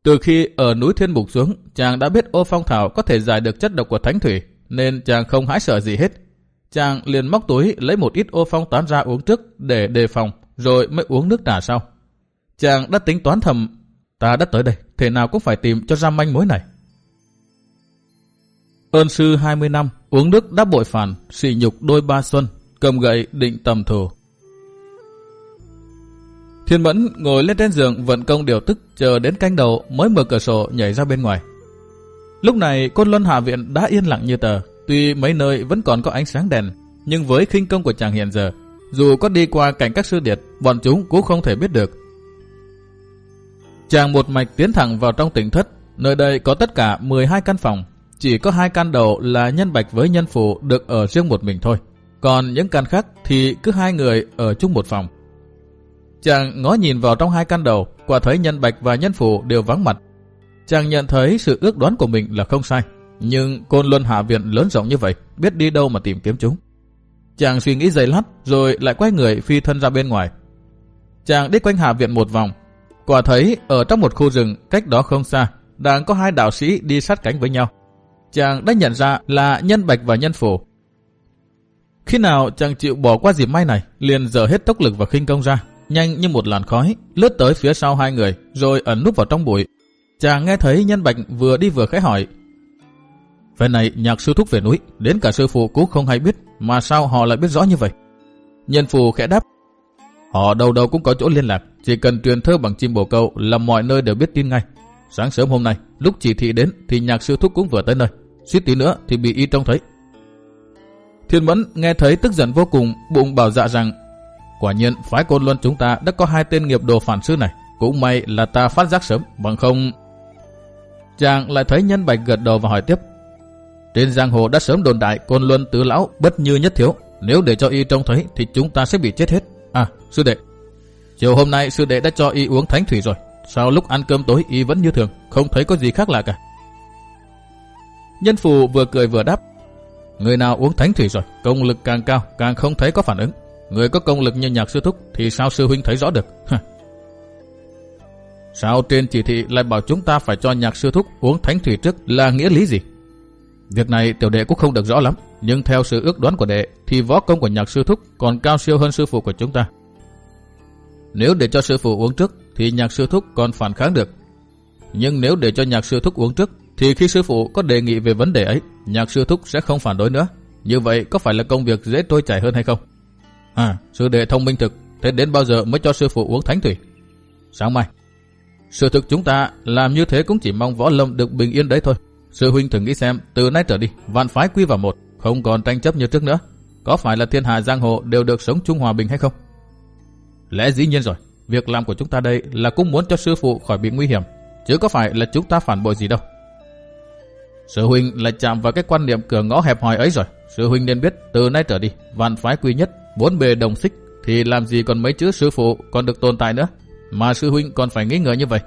Từ khi ở núi Thiên Mục xuống, chàng đã biết ô phong thảo có thể giải được chất độc của thánh thủy, nên chàng không hãi sợ gì hết. Chàng liền móc túi lấy một ít ô phong tán ra uống trước để đề phòng, rồi mới uống nước trà sau. Chàng đã tính toán thầm, ta đã tới đây, thể nào cũng phải tìm cho ra manh mối này. Ơn sư 20 năm, uống nước đã bội phản, sỉ nhục đôi ba xuân, cầm gậy định tầm thù. Thiên Mẫn ngồi lên trên giường vận công điều tức chờ đến canh đầu mới mở cửa sổ nhảy ra bên ngoài. Lúc này côn luân hạ viện đã yên lặng như tờ, tuy mấy nơi vẫn còn có ánh sáng đèn, nhưng với khinh công của chàng hiện giờ, dù có đi qua cảnh các sư điệt, bọn chúng cũng không thể biết được. Chàng một mạch tiến thẳng vào trong tỉnh thất, nơi đây có tất cả 12 căn phòng, chỉ có hai căn đầu là nhân bạch với nhân phụ được ở riêng một mình thôi. Còn những căn khác thì cứ hai người ở chung một phòng. Chàng ngó nhìn vào trong hai căn đầu, quả thấy nhân bạch và nhân phụ đều vắng mặt. Chàng nhận thấy sự ước đoán của mình là không sai. Nhưng côn luân hạ viện lớn rộng như vậy, biết đi đâu mà tìm kiếm chúng. Chàng suy nghĩ giây lát, rồi lại quay người phi thân ra bên ngoài. Chàng đi quanh hạ viện một vòng, quả thấy ở trong một khu rừng cách đó không xa, đang có hai đạo sĩ đi sát cánh với nhau chàng đã nhận ra là nhân bạch và nhân phổ. Khi nào chàng chịu bỏ qua dịp may này, liền dở hết tốc lực và khinh công ra, nhanh như một làn khói, lướt tới phía sau hai người, rồi ẩn núp vào trong bụi. Chàng nghe thấy nhân bạch vừa đi vừa khẽ hỏi. Về này nhạc sư thúc về núi, đến cả sư phụ cũng không hay biết, mà sao họ lại biết rõ như vậy? Nhân phù khẽ đáp. Họ đâu đâu cũng có chỗ liên lạc, chỉ cần truyền thơ bằng chim bồ câu là mọi nơi đều biết tin ngay. Sáng sớm hôm nay, lúc chỉ thị đến thì nhạc sư thúc cũng vừa tới nơi suýt tí nữa thì bị y trông thấy. Thiên Mẫn nghe thấy tức giận vô cùng, bụng bảo dạ rằng quả nhiên phái côn luân chúng ta đã có hai tên nghiệp đồ phản sư này. Cũng may là ta phát giác sớm, bằng không... Chàng lại thấy nhân bạch gật đầu và hỏi tiếp. Trên giang hồ đã sớm đồn đại côn luân tứ lão bất như nhất thiếu. Nếu để cho y trông thấy thì chúng ta sẽ bị chết hết. À, sư đệ. Chiều hôm nay sư đệ đã cho y uống thánh thủy rồi. Sao lúc ăn cơm tối y vẫn như thường, không thấy có gì khác lạ cả. Nhân phù vừa cười vừa đáp. Người nào uống thánh thủy rồi, công lực càng cao, càng không thấy có phản ứng. Người có công lực như nhạc sư thúc thì sao sư huynh thấy rõ được? sao trên chỉ thị lại bảo chúng ta phải cho nhạc sư thúc uống thánh thủy trước là nghĩa lý gì? Việc này tiểu đệ cũng không được rõ lắm, nhưng theo sự ước đoán của đệ thì võ công của nhạc sư thúc còn cao siêu hơn sư phụ của chúng ta. Nếu để cho sư phụ uống trước thì nhạc sư thúc còn phản kháng được. Nhưng nếu để cho nhạc sư thúc uống trước thì khi sư phụ có đề nghị về vấn đề ấy, nhạc sư thúc sẽ không phản đối nữa. Như vậy có phải là công việc dễ trôi chảy hơn hay không? À, sư đệ thông minh thực, thế đến bao giờ mới cho sư phụ uống thánh thủy? Sáng mai. Sự thực chúng ta làm như thế cũng chỉ mong võ lâm được bình yên đấy thôi. Sư huynh thử nghĩ xem, từ nay trở đi, vạn phái quy vào một, không còn tranh chấp như trước nữa. Có phải là thiên hạ giang hồ đều được sống chung hòa bình hay không? Lẽ dĩ nhiên rồi, việc làm của chúng ta đây là cũng muốn cho sư phụ khỏi bị nguy hiểm, chứ có phải là chúng ta phản bội gì đâu. Sư huynh lại chạm vào cái quan niệm cửa ngõ hẹp hòi ấy rồi. Sư huynh nên biết từ nay trở đi, vạn phái quy nhất, bốn bề đồng xích, thì làm gì còn mấy chữ sư phụ còn được tồn tại nữa. Mà sư huynh còn phải nghĩ ngợi như vậy.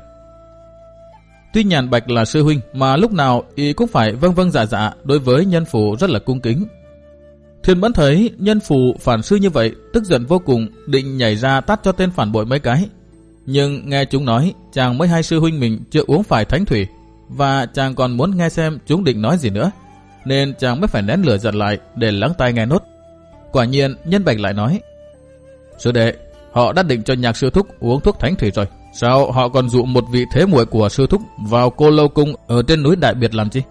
Tuy nhàn bạch là sư huynh mà lúc nào y cũng phải vâng vâng dạ dạ đối với nhân phụ rất là cung kính. Thiên Mẫn thấy nhân phụ phản sư như vậy, tức giận vô cùng, định nhảy ra tát cho tên phản bội mấy cái. Nhưng nghe chúng nói, chàng mới hai sư huynh mình chưa uống phải thánh thủy, và chàng còn muốn nghe xem chúng định nói gì nữa. Nên chàng mới phải nén lửa giật lại để lắng tai nghe nốt. Quả nhiên, nhân bạch lại nói, Sư đệ, họ đã định cho nhạc sư thúc uống thuốc thánh thủy rồi. Sao họ còn dụ một vị thế muội của sư thúc vào cô lâu cung ở trên núi Đại Biệt làm chi?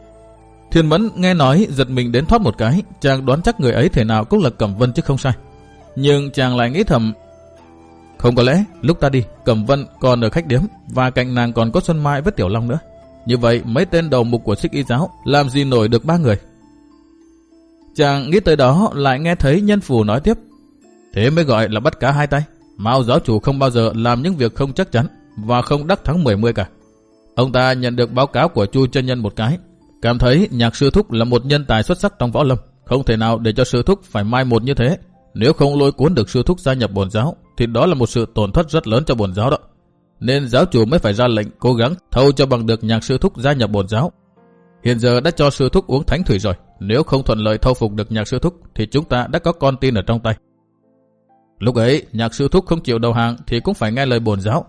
Thiên Mẫn nghe nói giật mình đến thoát một cái, chàng đoán chắc người ấy thể nào cũng là Cẩm Vân chứ không sai. Nhưng chàng lại nghĩ thầm, không có lẽ lúc ta đi, Cẩm Vân còn ở khách điếm và cạnh nàng còn có Xuân Mai với Tiểu Long nữa. Như vậy mấy tên đầu mục của xích y giáo làm gì nổi được ba người. Chàng nghĩ tới đó lại nghe thấy nhân phù nói tiếp. Thế mới gọi là bắt cá hai tay. Mao giáo chủ không bao giờ làm những việc không chắc chắn và không đắc thắng 10 mươi cả. Ông ta nhận được báo cáo của Chu chân nhân một cái, cảm thấy nhạc sư thúc là một nhân tài xuất sắc trong võ lâm, không thể nào để cho sư thúc phải mai một như thế. Nếu không lôi cuốn được sư thúc gia nhập bổn giáo, thì đó là một sự tổn thất rất lớn cho bổn giáo đó. Nên giáo chủ mới phải ra lệnh cố gắng thâu cho bằng được nhạc sư thúc gia nhập bổn giáo. Hiện giờ đã cho sư thúc uống thánh thủy rồi, nếu không thuận lợi thâu phục được nhạc sư thúc thì chúng ta đã có con tin ở trong tay. Lúc ấy, nhạc sư thúc không chịu đầu hàng thì cũng phải nghe lời bổn giáo.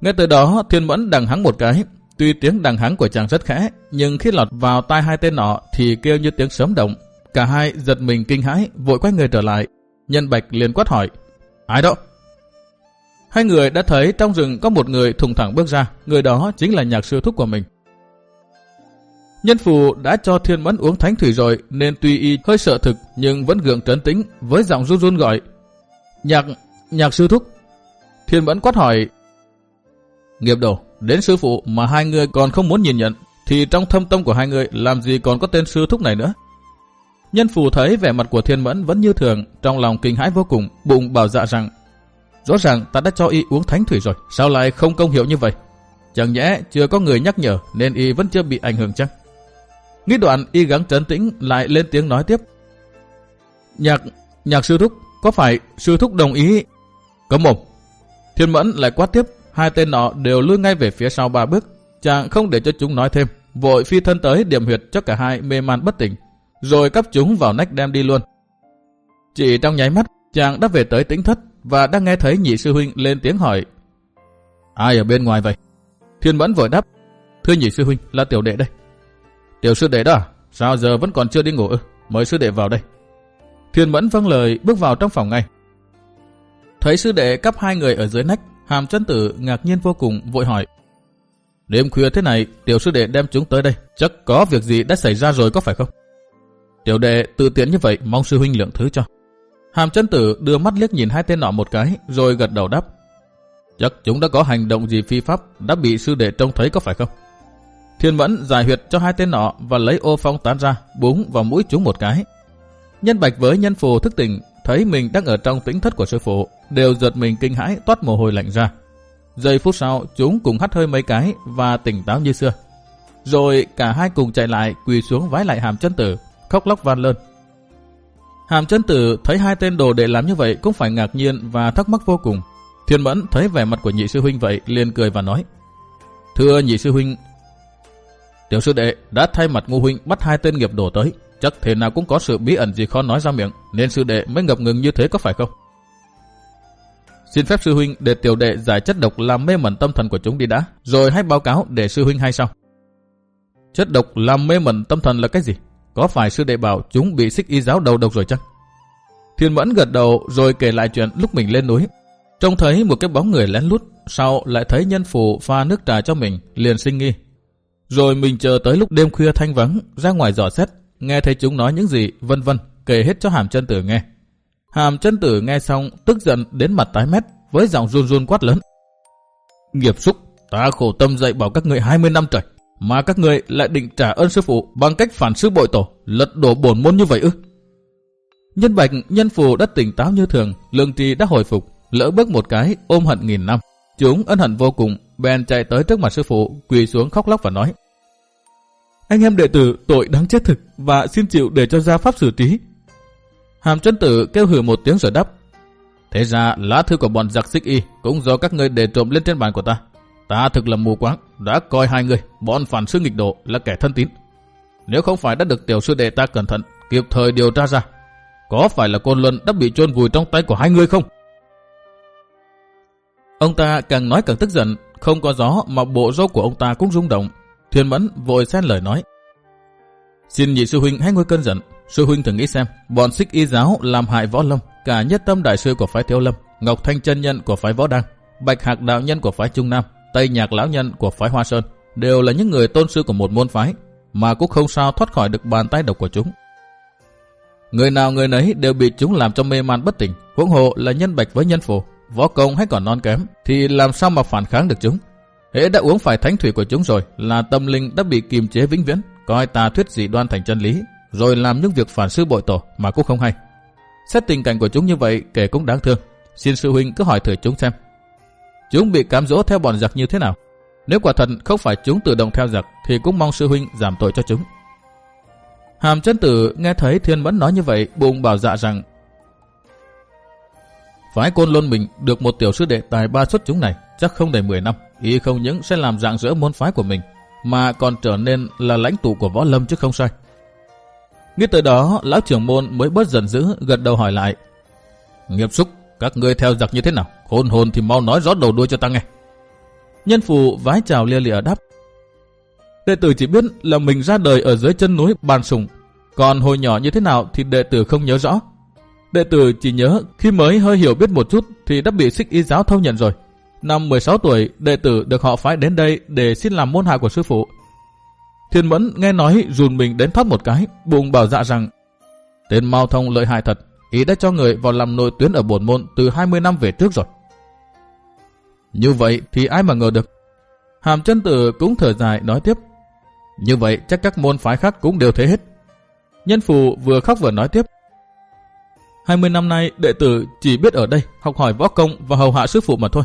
Nghe từ đó, thiên mẫn đằng hắng một cái. Tuy tiếng đằng hắng của chàng rất khẽ, nhưng khi lọt vào tai hai tên nọ thì kêu như tiếng sớm động. Cả hai giật mình kinh hãi, vội quay người trở lại. Nhân bạch liền quát hỏi, ai đó? Hai người đã thấy trong rừng có một người thùng thẳng bước ra, người đó chính là nhạc sư thúc của mình. Nhân phù đã cho thiên mẫn uống thánh thủy rồi nên tuy y hơi sợ thực nhưng vẫn gượng trấn tĩnh với giọng run run gọi. Nhạc, nhạc sư thúc. Thiên mẫn quát hỏi. Nghiệp đồ, đến sư phụ mà hai người còn không muốn nhìn nhận thì trong thâm tâm của hai người làm gì còn có tên sư thúc này nữa. Nhân phù thấy vẻ mặt của thiên mẫn vẫn như thường, trong lòng kinh hãi vô cùng, bụng bảo dạ rằng Rõ ràng ta đã cho y uống thánh thủy rồi, sao lại không công hiệu như vậy? Chẳng nhẽ chưa có người nhắc nhở nên y vẫn chưa bị ảnh hưởng chăng? Nghĩ đoạn y gắng trấn tĩnh lại lên tiếng nói tiếp. Nhạc, nhạc sư thúc, có phải sư thúc đồng ý? Cấm mồm. Thiên mẫn lại quát tiếp, hai tên nọ đều lùi ngay về phía sau ba bước. Chàng không để cho chúng nói thêm, vội phi thân tới điểm huyệt cho cả hai mê man bất tỉnh, rồi cắp chúng vào nách đem đi luôn. Chỉ trong nháy mắt, chàng đã về tới tính thất và đang nghe thấy nhị sư huynh lên tiếng hỏi. Ai ở bên ngoài vậy? Thiên mẫn vội đáp, thưa nhị sư huynh là tiểu đệ đây. Tiểu sư đệ đó? Sao giờ vẫn còn chưa đi ngủ ư? Mời sư đệ vào đây. Thiên Mẫn vâng lời bước vào trong phòng ngay. Thấy sư đệ cắp hai người ở dưới nách, hàm chân tử ngạc nhiên vô cùng vội hỏi. Đêm khuya thế này, tiểu sư đệ đem chúng tới đây, chắc có việc gì đã xảy ra rồi có phải không? Tiểu đệ tự tiện như vậy, mong sư huynh lượng thứ cho. Hàm chân tử đưa mắt liếc nhìn hai tên nọ một cái, rồi gật đầu đáp. Chắc chúng đã có hành động gì phi pháp, đã bị sư đệ trông thấy có phải không? Thiên Mẫn giải huyệt cho hai tên nọ và lấy ô phong tán ra, búng vào mũi chúng một cái. Nhân bạch với nhân phù thức tỉnh, thấy mình đang ở trong tĩnh thất của sư phụ, đều giật mình kinh hãi toát mồ hôi lạnh ra. Giây phút sau, chúng cùng hắt hơi mấy cái và tỉnh táo như xưa. Rồi cả hai cùng chạy lại quỳ xuống vái lại hàm chân tử, khóc lóc van lơn. Hàm chân tử thấy hai tên đồ đệ làm như vậy cũng phải ngạc nhiên và thắc mắc vô cùng. Thiên Mẫn thấy vẻ mặt của nhị sư huynh vậy liền cười và nói Thưa nhị sư huynh, Tiểu sư đệ đã thay mặt ngu huynh bắt hai tên nghiệp đổ tới, chắc thế nào cũng có sự bí ẩn gì khó nói ra miệng, nên sư đệ mới ngập ngừng như thế có phải không? Xin phép sư huynh để tiểu đệ giải chất độc làm mê mẩn tâm thần của chúng đi đã, rồi hãy báo cáo để sư huynh hay sao? Chất độc làm mê mẩn tâm thần là cái gì? Có phải sư đệ bảo chúng bị xích y giáo đầu độc rồi chăng? Thiên Mẫn gật đầu rồi kể lại chuyện lúc mình lên núi. Trông thấy một cái bóng người lén lút, sau lại thấy nhân phù pha nước trà cho mình, liền sinh nghi. Rồi mình chờ tới lúc đêm khuya thanh vắng, ra ngoài dò xét, nghe thấy chúng nói những gì, vân vân, kể hết cho hàm chân tử nghe. Hàm chân tử nghe xong, tức giận đến mặt tái mét, với giọng run run quát lớn. Nghiệp xúc, ta khổ tâm dạy bảo các người 20 năm trời, mà các người lại định trả ơn sư phụ bằng cách phản sư bội tổ, lật đổ bổn môn như vậy ư? Nhân bạch, nhân phù đã tỉnh táo như thường, lương trì đã hồi phục, lỡ bước một cái, ôm hận nghìn năm. Chúng ân hận vô cùng, bèn chạy tới trước mặt sư phụ, quỳ xuống khóc lóc và nói. Anh em đệ tử tội đáng chết thực và xin chịu để cho gia pháp xử trí. Hàm chân tử kêu hử một tiếng rồi đáp. Thế ra lá thư của bọn giặc xích y cũng do các ngươi để trộm lên trên bàn của ta. Ta thực là mù quáng, đã coi hai người, bọn phản sư nghịch độ là kẻ thân tín. Nếu không phải đã được tiểu sư đệ ta cẩn thận, kịp thời điều tra ra, có phải là côn luân đã bị chôn vùi trong tay của hai người không? Ông ta càng nói càng tức giận, không có gió mà bộ râu của ông ta cũng rung động. Thuyền mẫn vội xen lời nói. Xin nhị sư huynh hãy ngôi cơn giận. Sư huynh thử nghĩ xem, bọn xích y giáo làm hại võ lâm, cả nhất tâm đại sư của phái thiếu lâm, ngọc thanh chân nhân của phái võ đăng, bạch hạc đạo nhân của phái trung nam, tây nhạc lão nhân của phái hoa sơn, đều là những người tôn sư của một môn phái, mà cũng không sao thoát khỏi được bàn tay độc của chúng. Người nào người nấy đều bị chúng làm cho mê man bất tỉnh, huống hộ là nhân bạch với nhân phổ, võ công hay còn non kém, thì làm sao mà phản kháng được chúng. Hễ đã uống phải thánh thủy của chúng rồi là tâm linh đã bị kiềm chế vĩnh viễn, coi tà thuyết dị đoan thành chân lý, rồi làm những việc phản sư bội tổ mà cũng không hay. Xét tình cảnh của chúng như vậy kể cũng đáng thương. Xin sư huynh cứ hỏi thử chúng xem. Chúng bị cám dỗ theo bọn giặc như thế nào? Nếu quả thật không phải chúng tự động theo giặc thì cũng mong sư huynh giảm tội cho chúng. Hàm chân tử nghe thấy thiên mẫn nói như vậy bụng bảo dạ rằng Phái côn luân mình được một tiểu sư đệ tài ba xuất chúng này chắc không đầy 10 năm. Y không những sẽ làm dạng dỡ môn phái của mình mà còn trở nên là lãnh tụ của võ lâm chứ không sai. Nghĩ tới đó, lão trưởng môn mới bớt giận dữ, gật đầu hỏi lại. Nghiệp xúc, các ngươi theo giặc như thế nào? khôn hồn thì mau nói rõ đầu đuôi cho ta nghe. Nhân phụ vái chào lia lịa đáp. Đệ tử chỉ biết là mình ra đời ở dưới chân núi Bàn Sùng. Còn hồi nhỏ như thế nào thì đệ tử không nhớ rõ. Đệ tử chỉ nhớ khi mới hơi hiểu biết một chút thì đã bị xích y giáo thâu nhận rồi. Năm 16 tuổi, đệ tử được họ phái đến đây để xin làm môn hạ của sư phụ. Thiên Mẫn nghe nói rùn mình đến thoát một cái, bùng bảo dạ rằng Tên Mao Thông lợi hại thật, ý đã cho người vào làm nội tuyến ở bổn môn từ 20 năm về trước rồi. Như vậy thì ai mà ngờ được. Hàm chân tử cũng thở dài nói tiếp. Như vậy chắc các môn phái khác cũng đều thế hết. Nhân phù vừa khóc vừa nói tiếp. 20 năm nay đệ tử chỉ biết ở đây học hỏi võ công và hầu hạ sư phụ mà thôi.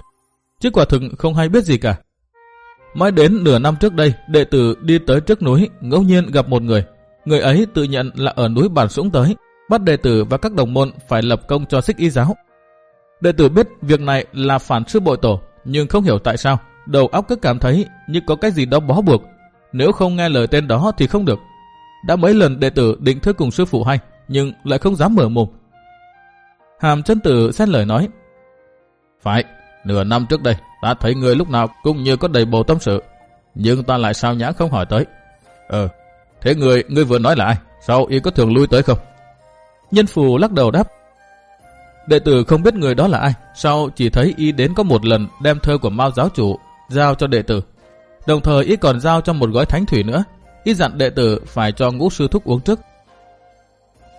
Chứ quả thực không hay biết gì cả. Mãi đến nửa năm trước đây, đệ tử đi tới trước núi, ngẫu nhiên gặp một người. Người ấy tự nhận là ở núi Bản Sũng tới, bắt đệ tử và các đồng môn phải lập công cho xích y giáo. Đệ tử biết việc này là phản sư bội tổ, nhưng không hiểu tại sao, đầu óc cứ cảm thấy như có cái gì đó bó buộc. Nếu không nghe lời tên đó thì không được. Đã mấy lần đệ tử định thưa cùng sư phụ hay, nhưng lại không dám mở mồm. Hàm chân tử xét lời nói. Phải, nửa năm trước đây, ta thấy người lúc nào cũng như có đầy bồ tâm sự. Nhưng ta lại sao nhãn không hỏi tới. Ờ, thế người, người vừa nói là ai? Sao y có thường lui tới không? Nhân phù lắc đầu đáp. Đệ tử không biết người đó là ai, sau chỉ thấy y đến có một lần đem thơ của Mao giáo chủ giao cho đệ tử. Đồng thời y còn giao cho một gói thánh thủy nữa. Y dặn đệ tử phải cho ngũ sư thúc uống trước.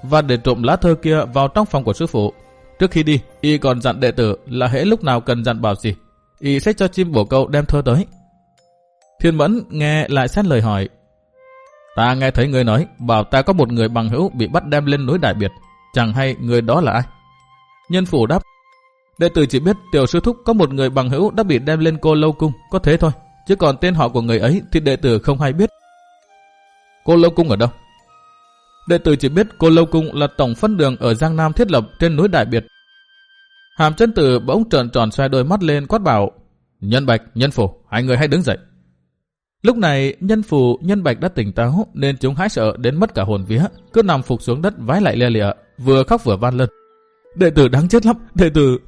Và để trộm lá thơ kia vào trong phòng của sư phụ. Trước khi đi, y còn dặn đệ tử là hễ lúc nào cần dặn bảo gì, y sẽ cho chim bổ câu đem thơ tới. Thiên Mẫn nghe lại xét lời hỏi. Ta nghe thấy người nói, bảo ta có một người bằng hữu bị bắt đem lên núi Đại Biệt. Chẳng hay người đó là ai? Nhân phủ đáp. Đệ tử chỉ biết tiểu sư thúc có một người bằng hữu đã bị đem lên cô lâu cung, có thế thôi. Chứ còn tên họ của người ấy thì đệ tử không hay biết. Cô lâu cung ở đâu? Đệ tử chỉ biết cô lâu cung là tổng phân đường ở Giang Nam thiết lập trên núi Đại Biệt. Hàm chân tử bỗng trợn tròn xoay đôi mắt lên quát bảo. Nhân bạch, nhân phủ, hai người hãy đứng dậy. Lúc này nhân phủ nhân bạch đã tỉnh táo nên chúng hãi sợ đến mất cả hồn vía, cứ nằm phục xuống đất vái lại le lịa, vừa khóc vừa van lên. Đệ tử đáng chết lắm, đệ tử.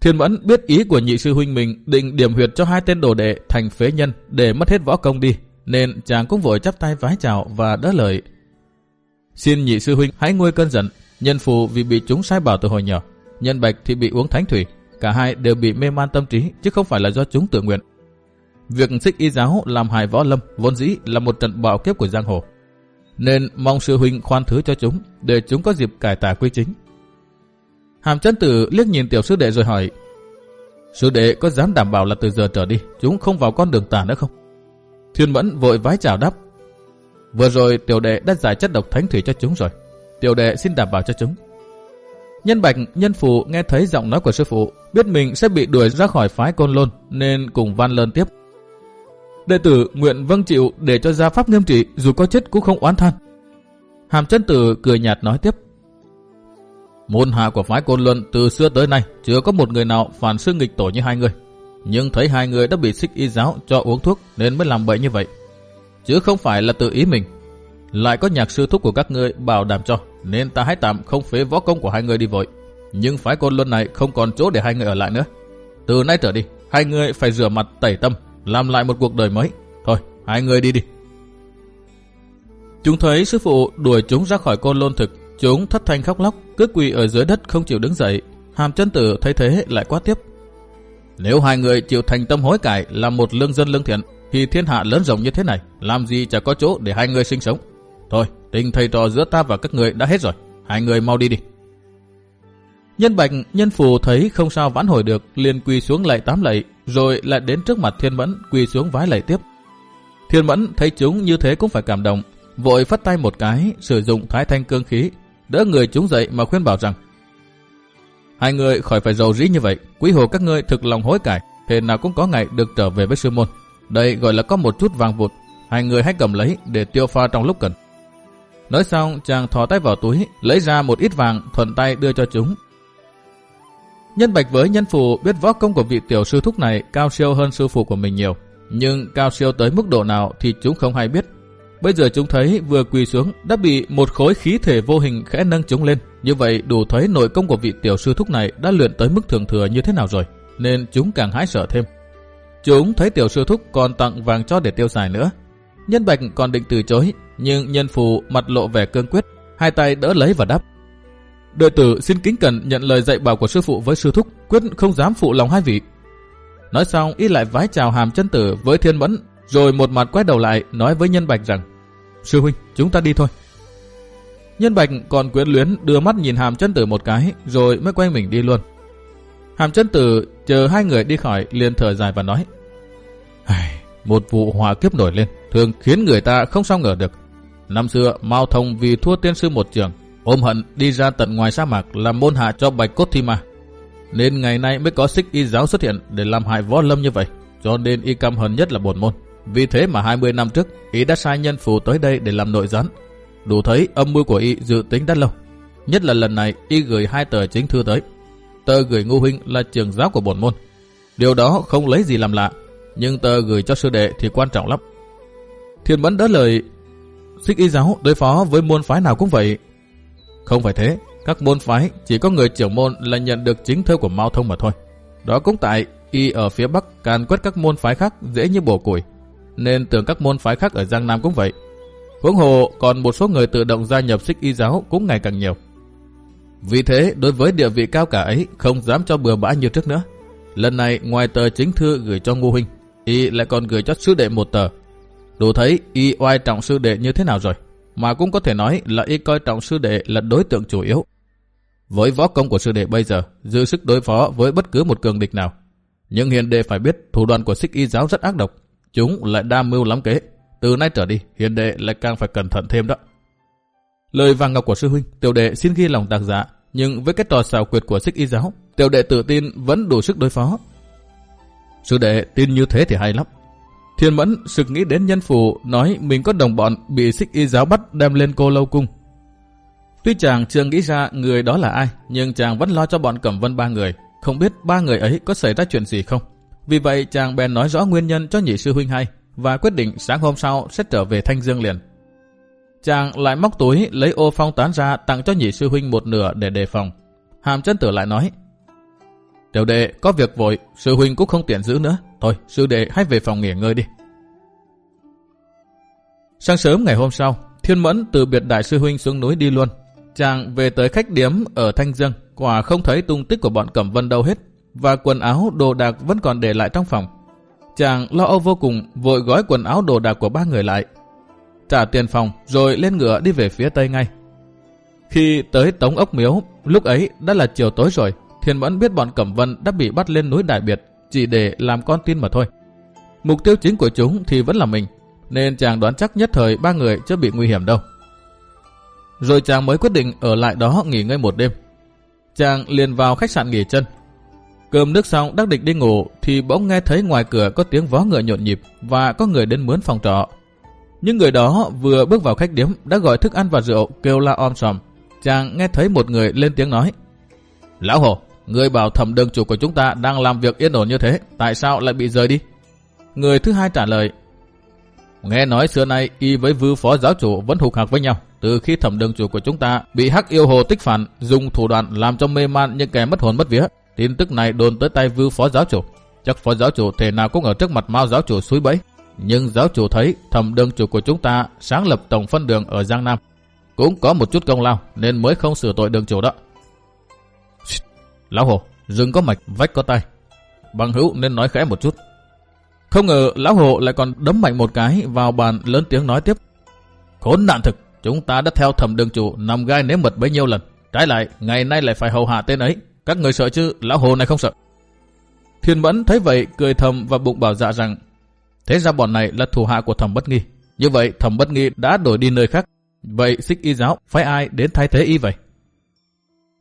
Thiên Mẫn biết ý của nhị sư huynh mình định điểm huyệt cho hai tên đồ đệ thành phế nhân để mất hết võ công đi, nên chàng cũng vội chắp tay vái chào và đỡ lời. Xin nhị sư huynh hãy nguôi cơn giận, nhân phù vì bị chúng sai bảo từ hồi nhỏ, nhân bạch thì bị uống thánh thủy, cả hai đều bị mê man tâm trí chứ không phải là do chúng tự nguyện. Việc xích y giáo làm hại võ lâm vốn dĩ là một trận bạo kiếp của giang hồ. Nên mong sư huynh khoan thứ cho chúng để chúng có dịp cải tà quy chính. Hàm chân tử liếc nhìn tiểu sư đệ rồi hỏi Sư đệ có dám đảm bảo là từ giờ trở đi chúng không vào con đường tà nữa không? Thiên Mẫn vội vái chào đáp. Vừa rồi tiểu đệ đã giải chất độc thánh thủy cho chúng rồi. Tiểu đệ xin đảm bảo cho chúng. Nhân bạch, nhân phụ nghe thấy giọng nói của sư phụ, biết mình sẽ bị đuổi ra khỏi phái côn lôn, nên cùng van lơn tiếp. Đệ tử nguyện vâng chịu để cho gia pháp nghiêm trị, dù có chết cũng không oán than. Hàm chân tử cười nhạt nói tiếp. Môn hạ của phái côn luân từ xưa tới nay chưa có một người nào phản sư nghịch tổ như hai người. Nhưng thấy hai người đã bị xích y giáo cho uống thuốc nên mới làm bậy như vậy. Chứ không phải là tự ý mình. Lại có nhạc sư thúc của các ngươi bảo đảm cho nên ta hãy tạm không phế võ công của hai người đi vội. Nhưng phái côn luân này không còn chỗ để hai người ở lại nữa. Từ nay trở đi, hai người phải rửa mặt tẩy tâm, làm lại một cuộc đời mới. Thôi, hai người đi đi. Chúng thấy sư phụ đuổi chúng ra khỏi côn lôn thực, chúng thất thanh khóc lóc, cứ quỳ ở dưới đất không chịu đứng dậy. Hàm chân tử thấy thế lại quá tiếp. Nếu hai người chịu thành tâm hối cải làm một lương dân lương thiện, thì thiên hạ lớn rộng như thế này, làm gì chả có chỗ để hai người sinh sống. Thôi, tình thầy trò giữa ta và các người đã hết rồi, hai người mau đi đi. Nhân bạch, nhân phù thấy không sao vãn hồi được, liền quỳ xuống lạy tám lạy, rồi lại đến trước mặt thiên mẫn quỳ xuống vái lạy tiếp. Thiên mẫn thấy chúng như thế cũng phải cảm động, vội phất tay một cái, sử dụng thái thanh cương khí, đỡ người chúng dậy mà khuyên bảo rằng Hai người khỏi phải giàu dĩ như vậy, quý hồ các ngươi thực lòng hối cải, thế nào cũng có ngày được trở về với sư môn. Đây gọi là có một chút vàng vụt, hai người hãy cầm lấy để tiêu pha trong lúc cần. Nói xong, chàng thò tay vào túi, lấy ra một ít vàng, thuận tay đưa cho chúng. Nhân bạch với nhân phù biết võ công của vị tiểu sư thúc này cao siêu hơn sư phụ của mình nhiều. Nhưng cao siêu tới mức độ nào thì chúng không hay biết. Bây giờ chúng thấy vừa quỳ xuống đã bị một khối khí thể vô hình khẽ nâng chúng lên. Như vậy đủ thấy nội công của vị tiểu sư thúc này đã luyện tới mức thường thừa như thế nào rồi. Nên chúng càng hãi sợ thêm. Chúng thấy tiểu sư thúc còn tặng vàng cho để tiêu xài nữa. Nhân bạch còn định từ chối, nhưng nhân phù mặt lộ vẻ cương quyết, hai tay đỡ lấy và đáp. Đệ tử xin kính cẩn nhận lời dạy bảo của sư phụ với sư thúc, quyết không dám phụ lòng hai vị. Nói xong, y lại vái chào hàm chân tử với thiên mẫn, rồi một mặt quay đầu lại nói với nhân bạch rằng, Sư huynh, chúng ta đi thôi. Nhân bạch còn quyến luyến đưa mắt nhìn hàm chân tử một cái, rồi mới quay mình đi luôn. Hàm chân tử chờ hai người đi khỏi liền thở dài và nói, một vụ hòa kiếp nổi lên, thường khiến người ta không sao ngờ được. Năm xưa, Mao Thông vì thua tiên sư một trường, ôm hận đi ra tận ngoài sa mạc làm môn hạ cho Bạch Cốt Thi Ma. Nên ngày nay mới có xích y giáo xuất hiện để làm hại võ lâm như vậy, cho nên y căm hận nhất là bổn môn. Vì thế mà 20 năm trước, y đã sai nhân phù tới đây để làm nội gián. Đủ thấy âm mưu của y dự tính đã lâu. Nhất là lần này y gửi hai tờ chính thư tới. Tờ gửi ngô huynh là trường giáo của bổn môn. Điều đó không lấy gì làm lạ, nhưng tờ gửi cho sư đệ thì quan trọng lắm. Thiên Mẫn đỡ lời, xích y giáo đối phó với môn phái nào cũng vậy. Không phải thế, các môn phái chỉ có người trưởng môn là nhận được chính thơ của Mao Thông mà thôi. Đó cũng tại y ở phía Bắc càn quét các môn phái khác dễ như bổ củi, nên tưởng các môn phái khác ở Giang Nam cũng vậy. Huống hồ còn một số người tự động gia nhập xích y giáo cũng ngày càng nhiều. Vì thế, đối với địa vị cao cả ấy, không dám cho bừa bãi như trước nữa. Lần này, ngoài tờ chính thư gửi cho Ngô Huynh, y lại còn gửi cho sư đệ một tờ. Đủ thấy y oai trọng sư đệ như thế nào rồi, mà cũng có thể nói là y coi trọng sư đệ là đối tượng chủ yếu. Với võ công của sư đệ bây giờ, dư sức đối phó với bất cứ một cường địch nào. Nhưng hiền đệ phải biết thủ đoạn của xích y giáo rất ác độc, chúng lại đa mưu lắm kế. Từ nay trở đi, hiền đệ lại càng phải cẩn thận thêm đó. Lời vàng ngọc của sư huynh, tiểu đệ xin ghi lòng tạc giả, nhưng với cái trò xảo quyệt của xích y giáo, tiểu đệ tự tin vẫn đủ sức đối phó. Sư đệ tin như thế thì hay lắm. Thiên Mẫn sực nghĩ đến nhân phụ nói mình có đồng bọn bị xích y giáo bắt đem lên cô lâu cung. Tuy chàng chưa nghĩ ra người đó là ai, nhưng chàng vẫn lo cho bọn Cẩm Vân ba người, không biết ba người ấy có xảy ra chuyện gì không. Vì vậy chàng bèn nói rõ nguyên nhân cho nhị sư huynh hay và quyết định sáng hôm sau sẽ trở về Thanh Dương liền. Chàng lại móc túi lấy ô phong tán ra tặng cho nhị sư huynh một nửa để đề phòng. Hàm chân tử lại nói, Tiểu đệ có việc vội, sư huynh cũng không tiện giữ nữa. Thôi, sư đệ hãy về phòng nghỉ ngơi đi. Sáng sớm ngày hôm sau, Thiên Mẫn từ biệt đại sư huynh xuống núi đi luôn. Chàng về tới khách điếm ở Thanh Dương, quả không thấy tung tích của bọn Cẩm Vân đâu hết, và quần áo đồ đạc vẫn còn để lại trong phòng. Chàng lo âu vô cùng, vội gói quần áo đồ đạc của ba người lại. Trả tiền phòng, rồi lên ngựa đi về phía tây ngay. Khi tới Tống Ốc Miếu, lúc ấy đã là chiều tối rồi, Thiên Mẫn biết bọn Cẩm Vân đã bị bắt lên núi Đại Biệt chỉ để làm con tin mà thôi. Mục tiêu chính của chúng thì vẫn là mình, nên chàng đoán chắc nhất thời ba người chưa bị nguy hiểm đâu. Rồi chàng mới quyết định ở lại đó nghỉ ngơi một đêm. Chàng liền vào khách sạn nghỉ chân. Cơm nước xong đắc định đi ngủ thì bỗng nghe thấy ngoài cửa có tiếng vó ngựa nhộn nhịp và có người đến mướn phòng trọ. Những người đó vừa bước vào khách điếm đã gọi thức ăn và rượu kêu la om sòm. Chàng nghe thấy một người lên tiếng nói. Lão Hồ, người bảo thẩm đường chủ của chúng ta đang làm việc yên ổn như thế, tại sao lại bị rời đi? Người thứ hai trả lời. Nghe nói xưa nay y với vư phó giáo chủ vẫn hục hạc với nhau. Từ khi thẩm đường chủ của chúng ta bị hắc yêu hồ tích phản, dùng thủ đoạn làm cho mê man những kẻ mất hồn mất vía. Tin tức này đồn tới tay vư phó giáo chủ. Chắc phó giáo chủ thể nào cũng ở trước mặt mao giáo chủ suối bẫy. Nhưng giáo chủ thấy thẩm đương chủ của chúng ta sáng lập tổng phân đường ở Giang Nam. Cũng có một chút công lao nên mới không sửa tội đường chủ đó. Lão Hồ, rừng có mạch, vách có tay. Bằng hữu nên nói khẽ một chút. Không ngờ Lão Hồ lại còn đấm mạnh một cái vào bàn lớn tiếng nói tiếp. Khốn nạn thực, chúng ta đã theo thẩm đường chủ nằm gai nếm mật bấy nhiêu lần. Trái lại, ngày nay lại phải hầu hạ tên ấy. Các người sợ chứ, Lão Hồ này không sợ. Thiên Mẫn thấy vậy cười thầm và bụng bảo dạ rằng Thế ra bọn này là thủ hạ của thẩm bất nghi. Như vậy thẩm bất nghi đã đổi đi nơi khác. Vậy xích y giáo phải ai đến thay thế y vậy?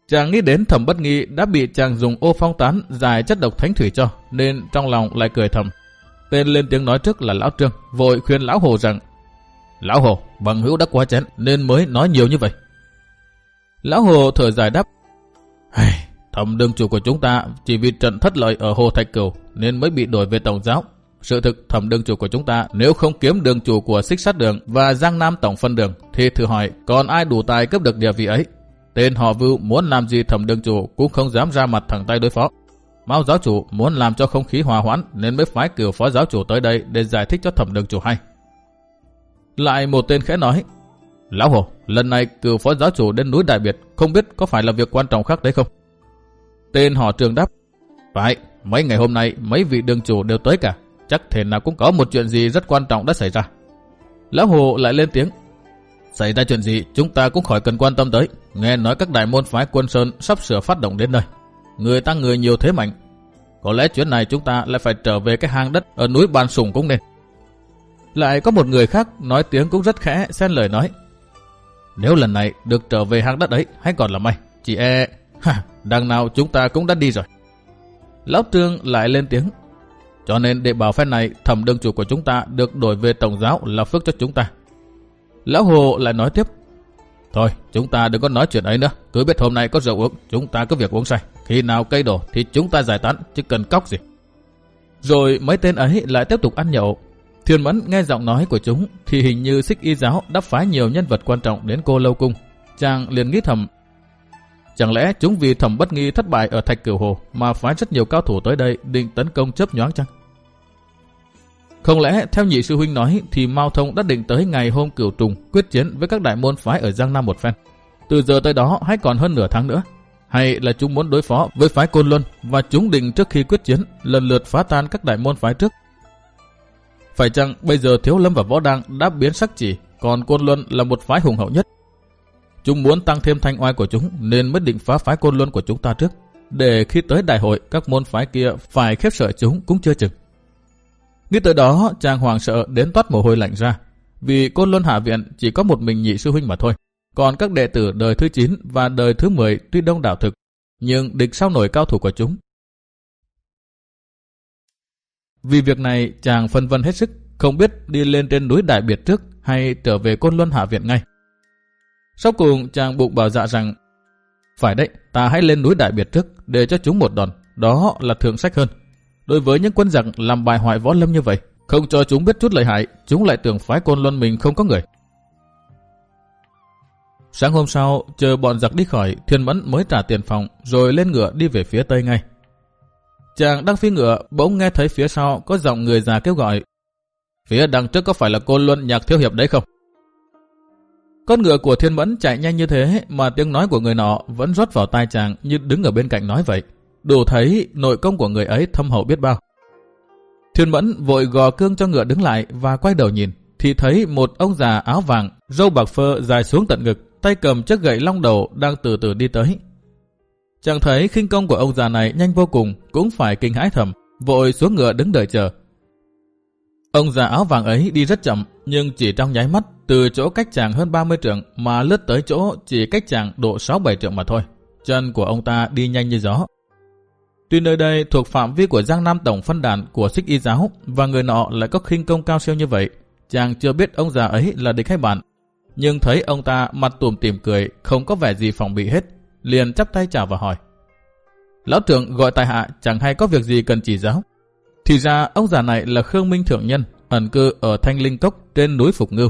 Chàng nghĩ đến thẩm bất nghi đã bị chàng dùng ô phong tán giải chất độc thánh thủy cho, nên trong lòng lại cười thầm. Tên lên tiếng nói trước là Lão Trương, vội khuyên Lão Hồ rằng Lão Hồ, bằng hữu đã quá chén nên mới nói nhiều như vậy. Lão Hồ thở dài đáp Thẩm đương chủ của chúng ta chỉ vì trận thất lợi ở Hồ Thạch Cửu nên mới bị đổi về Tổng giáo. Sự thực thẩm đường chủ của chúng ta nếu không kiếm đường chủ của xích sát đường và Giang Nam tổng phân đường thì thử hỏi còn ai đủ tài cấp được địa vị ấy. Tên họ Vưu muốn làm gì thẩm đường chủ cũng không dám ra mặt thẳng tay đối phó. Mao giáo chủ muốn làm cho không khí hòa hoãn nên mới phái cử phó giáo chủ tới đây để giải thích cho thẩm đường chủ hay. Lại một tên khẽ nói, Lão Hồ, lần này cử phó giáo chủ đến núi Đại Biệt không biết có phải là việc quan trọng khác đấy không? Tên họ trường đáp, Phải, mấy ngày hôm nay mấy vị đường chủ đều tới cả, chắc thể nào cũng có một chuyện gì rất quan trọng đã xảy ra. Lão Hồ lại lên tiếng, Xảy ra chuyện gì chúng ta cũng khỏi cần quan tâm tới. Nghe nói các đại môn phái quân Sơn sắp sửa phát động đến nơi. Người ta người nhiều thế mạnh. Có lẽ chuyến này chúng ta lại phải trở về cái hang đất ở núi Ban Sùng cũng nên. Lại có một người khác nói tiếng cũng rất khẽ, xen lời nói. Nếu lần này được trở về hang đất ấy, hay còn là may. Chị e, ha, đằng nào chúng ta cũng đã đi rồi. Lão Trương lại lên tiếng. Cho nên để bảo phép này, thẩm đương chủ của chúng ta được đổi về tổng giáo là phước cho chúng ta. Lão Hồ lại nói tiếp. Thôi, chúng ta đừng có nói chuyện ấy nữa. Cứ biết hôm nay có rượu uống, chúng ta có việc uống say. Khi nào cây đổ thì chúng ta giải tán, chứ cần cóc gì. Rồi mấy tên ấy lại tiếp tục ăn nhậu. Thiên Mẫn nghe giọng nói của chúng thì hình như xích y giáo đã phái nhiều nhân vật quan trọng đến cô lâu cung. Chàng liền nghĩ thầm. Chẳng lẽ chúng vì thẩm bất nghi thất bại ở Thạch Cửu Hồ mà phái rất nhiều cao thủ tới đây định tấn công chớp nhoáng chăng? Không lẽ theo nhị sư huynh nói thì Mao Thông đã định tới ngày hôm cửu trùng quyết chiến với các đại môn phái ở Giang Nam một phen. Từ giờ tới đó hay còn hơn nửa tháng nữa. Hay là chúng muốn đối phó với phái Côn Luân và chúng định trước khi quyết chiến lần lượt phá tan các đại môn phái trước. Phải chăng bây giờ Thiếu Lâm và Võ Đăng đã biến sắc chỉ, còn Côn Luân là một phái hùng hậu nhất. Chúng muốn tăng thêm thanh oai của chúng nên mới định phá phái Côn Luân của chúng ta trước. Để khi tới đại hội các môn phái kia phải khiếp sợ chúng cũng chưa chừng. Nghĩ tới đó, chàng hoàng sợ đến toát mồ hôi lạnh ra. Vì Côn Luân Hạ Viện chỉ có một mình nhị sư huynh mà thôi. Còn các đệ tử đời thứ 9 và đời thứ 10 tuy đông đảo thực, nhưng địch sao nổi cao thủ của chúng. Vì việc này, chàng phân vân hết sức, không biết đi lên trên núi Đại Biệt trước hay trở về Côn Luân Hạ Viện ngay. Sau cùng, chàng bụng bảo dạ rằng, phải đấy, ta hãy lên núi Đại Biệt trước để cho chúng một đòn, đó là thượng sách hơn. Đối với những quân giặc làm bài hoại võ lâm như vậy, không cho chúng biết chút lợi hại, chúng lại tưởng phái côn luân mình không có người. Sáng hôm sau, chờ bọn giặc đi khỏi, Thiên Mẫn mới trả tiền phòng, rồi lên ngựa đi về phía tây ngay. Chàng đang phi ngựa, bỗng nghe thấy phía sau có giọng người già kêu gọi. Phía đằng trước có phải là côn luân nhạc thiếu hiệp đấy không? Con ngựa của Thiên Mẫn chạy nhanh như thế mà tiếng nói của người nọ vẫn rót vào tai chàng như đứng ở bên cạnh nói vậy đủ thấy nội công của người ấy thâm hậu biết bao. Thiên Mẫn vội gò cương cho ngựa đứng lại và quay đầu nhìn, thì thấy một ông già áo vàng, râu bạc phơ dài xuống tận ngực, tay cầm chiếc gậy long đầu đang từ từ đi tới. Chàng thấy khinh công của ông già này nhanh vô cùng, cũng phải kinh hãi thầm, vội xuống ngựa đứng đợi chờ. Ông già áo vàng ấy đi rất chậm, nhưng chỉ trong nháy mắt, từ chỗ cách chàng hơn 30 trượng mà lướt tới chỗ chỉ cách chàng độ 6-7 trượng mà thôi. Chân của ông ta đi nhanh như gió. Tuy nơi đây thuộc phạm vi của Giang Nam Tổng phân đàn của sích Y Giáo và người nọ lại có khinh công cao siêu như vậy, chàng chưa biết ông già ấy là địch hay bạn. Nhưng thấy ông ta mặt tùm tìm cười, không có vẻ gì phòng bị hết, liền chắp tay chào và hỏi. Lão trưởng gọi tài hạ chẳng hay có việc gì cần chỉ giáo. Thì ra ông già này là Khương Minh Thượng Nhân, ẩn cư ở Thanh Linh Cốc trên núi Phục Ngưu.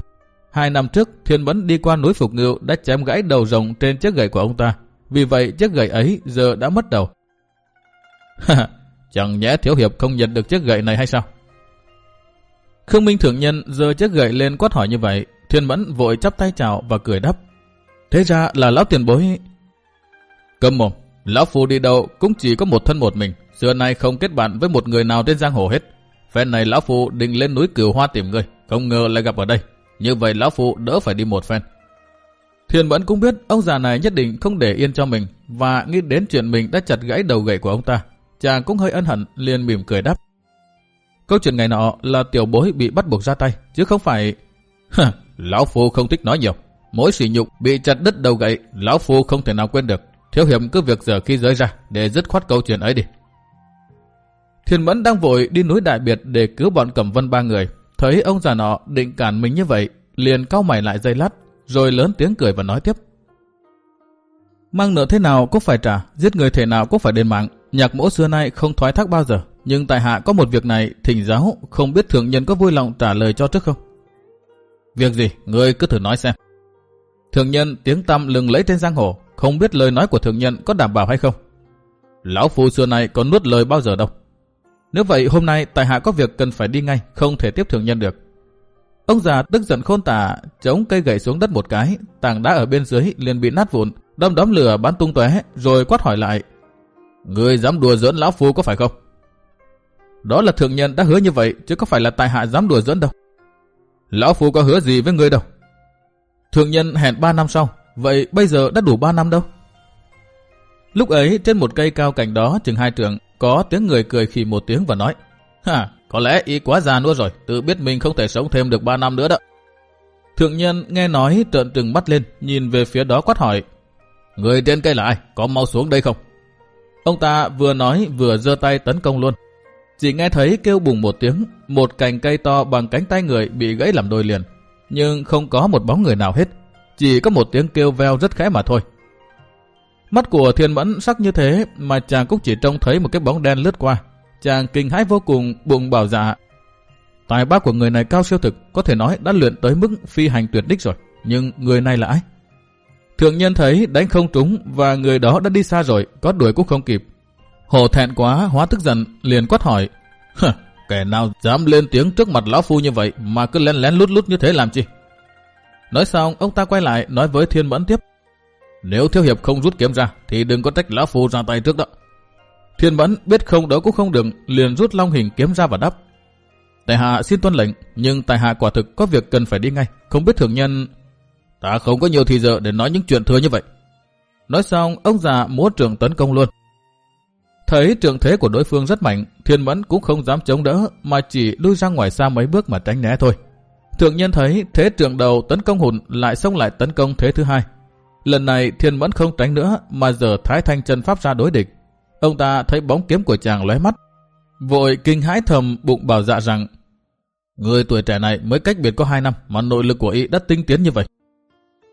Hai năm trước, Thiên Bấn đi qua núi Phục Ngưu đã chém gãy đầu rồng trên chiếc gậy của ông ta. Vì vậy chiếc gậy ấy giờ đã mất đầu. Chẳng nhẽ Thiếu Hiệp không nhận được chiếc gậy này hay sao? Khương Minh Thượng Nhân giơ chiếc gậy lên quát hỏi như vậy. Thiên Mẫn vội chắp tay chào và cười đáp. Thế ra là lão tiền bối... Cầm mồm, lão phu đi đâu cũng chỉ có một thân một mình. Xưa nay không kết bạn với một người nào trên giang hồ hết. Phen này lão phu định lên núi cửu hoa tìm người, không ngờ lại gặp ở đây. Như vậy lão phu đỡ phải đi một phen. Thiên Mẫn cũng biết ông già này nhất định không để yên cho mình và nghĩ đến chuyện mình đã chặt gãy đầu gậy của ông ta. Chàng cũng hơi ân hận liền mỉm cười đáp. Câu chuyện ngày nọ là tiểu bối bị bắt buộc ra tay, chứ không phải... lão phu không thích nói nhiều. Mỗi sỉ nhục bị chặt đứt đầu gậy, lão phu không thể nào quên được. Thiếu hiểm cứ việc giờ khi rơi ra để dứt khoát câu chuyện ấy đi. Thiên Mẫn đang vội đi núi Đại Biệt để cứu bọn Cẩm Vân ba người. Thấy ông già nọ định cản mình như vậy, liền cau mày lại dây lát, rồi lớn tiếng cười và nói tiếp. Mang nợ thế nào cũng phải trả, giết người thể nào cũng phải đền mạng. Nhạc mỗ xưa nay không thoái thác bao giờ, nhưng tại hạ có một việc này thỉnh giáo, không biết thượng nhân có vui lòng trả lời cho trước không? Việc gì, ngươi cứ thử nói xem. Thượng nhân tiếng tăm lừng lấy trên giang hồ, không biết lời nói của thượng nhân có đảm bảo hay không? Lão phu xưa nay có nuốt lời bao giờ đâu. Nếu vậy hôm nay tại hạ có việc cần phải đi ngay, không thể tiếp thượng nhân được. Ông già tức giận khôn tả, chống cây gậy xuống đất một cái, tảng đá ở bên dưới liền bị nát vụn, đom đóm lửa bắn tung tóe, rồi quát hỏi lại. Người dám đùa giỡn lão phu có phải không? Đó là thượng nhân đã hứa như vậy, chứ có phải là tài hạ dám đùa giỡn đâu. Lão phu có hứa gì với người đâu. Thượng nhân hẹn 3 năm sau, vậy bây giờ đã đủ 3 năm đâu. Lúc ấy trên một cây cao cảnh đó chừng hai trường có tiếng người cười khì một tiếng và nói, Ha, có lẽ y quá già nữa rồi, tự biết mình không thể sống thêm được 3 năm nữa đó. Thượng nhân nghe nói trợn trừng mắt lên, nhìn về phía đó quát hỏi, Người trên cây là ai? Có mau xuống đây không? Ông ta vừa nói vừa giơ tay tấn công luôn. Chỉ nghe thấy kêu bùng một tiếng, một cành cây to bằng cánh tay người bị gãy làm đôi liền. Nhưng không có một bóng người nào hết. Chỉ có một tiếng kêu veo rất khẽ mà thôi. Mắt của thiên mẫn sắc như thế mà chàng cũng chỉ trông thấy một cái bóng đen lướt qua. Chàng kinh hãi vô cùng, bụng bảo dạ. Tài bác của người này cao siêu thực, có thể nói đã luyện tới mức phi hành tuyệt đích rồi. Nhưng người này là ai? Thượng nhân thấy đánh không trúng và người đó đã đi xa rồi, có đuổi cũng không kịp. Hồ thẹn quá, hóa tức giận, liền quát hỏi. Kẻ nào dám lên tiếng trước mặt lão phu như vậy mà cứ lén lén lút lút như thế làm chi? Nói xong, ông ta quay lại nói với thiên mẫn tiếp. Nếu thiếu hiệp không rút kiếm ra thì đừng có trách lão phu ra tay trước đó. Thiên mẫn biết không đấu cũng không được liền rút long hình kiếm ra và đáp. Tài hạ xin tuân lệnh, nhưng tài hạ quả thực có việc cần phải đi ngay, không biết thượng nhân... Ta không có nhiều thì giờ để nói những chuyện thừa như vậy. Nói xong, ông già múa trường tấn công luôn. Thấy trường thế của đối phương rất mạnh, thiên mẫn cũng không dám chống đỡ, mà chỉ lui ra ngoài xa mấy bước mà tránh né thôi. Thượng nhân thấy thế trường đầu tấn công hùn lại xông lại tấn công thế thứ hai. Lần này thiên mẫn không tránh nữa, mà giờ thái thanh chân pháp ra đối địch. Ông ta thấy bóng kiếm của chàng lóe mắt. Vội kinh hãi thầm bụng bảo dạ rằng Người tuổi trẻ này mới cách biệt có 2 năm mà nội lực của y đã tinh tiến như vậy.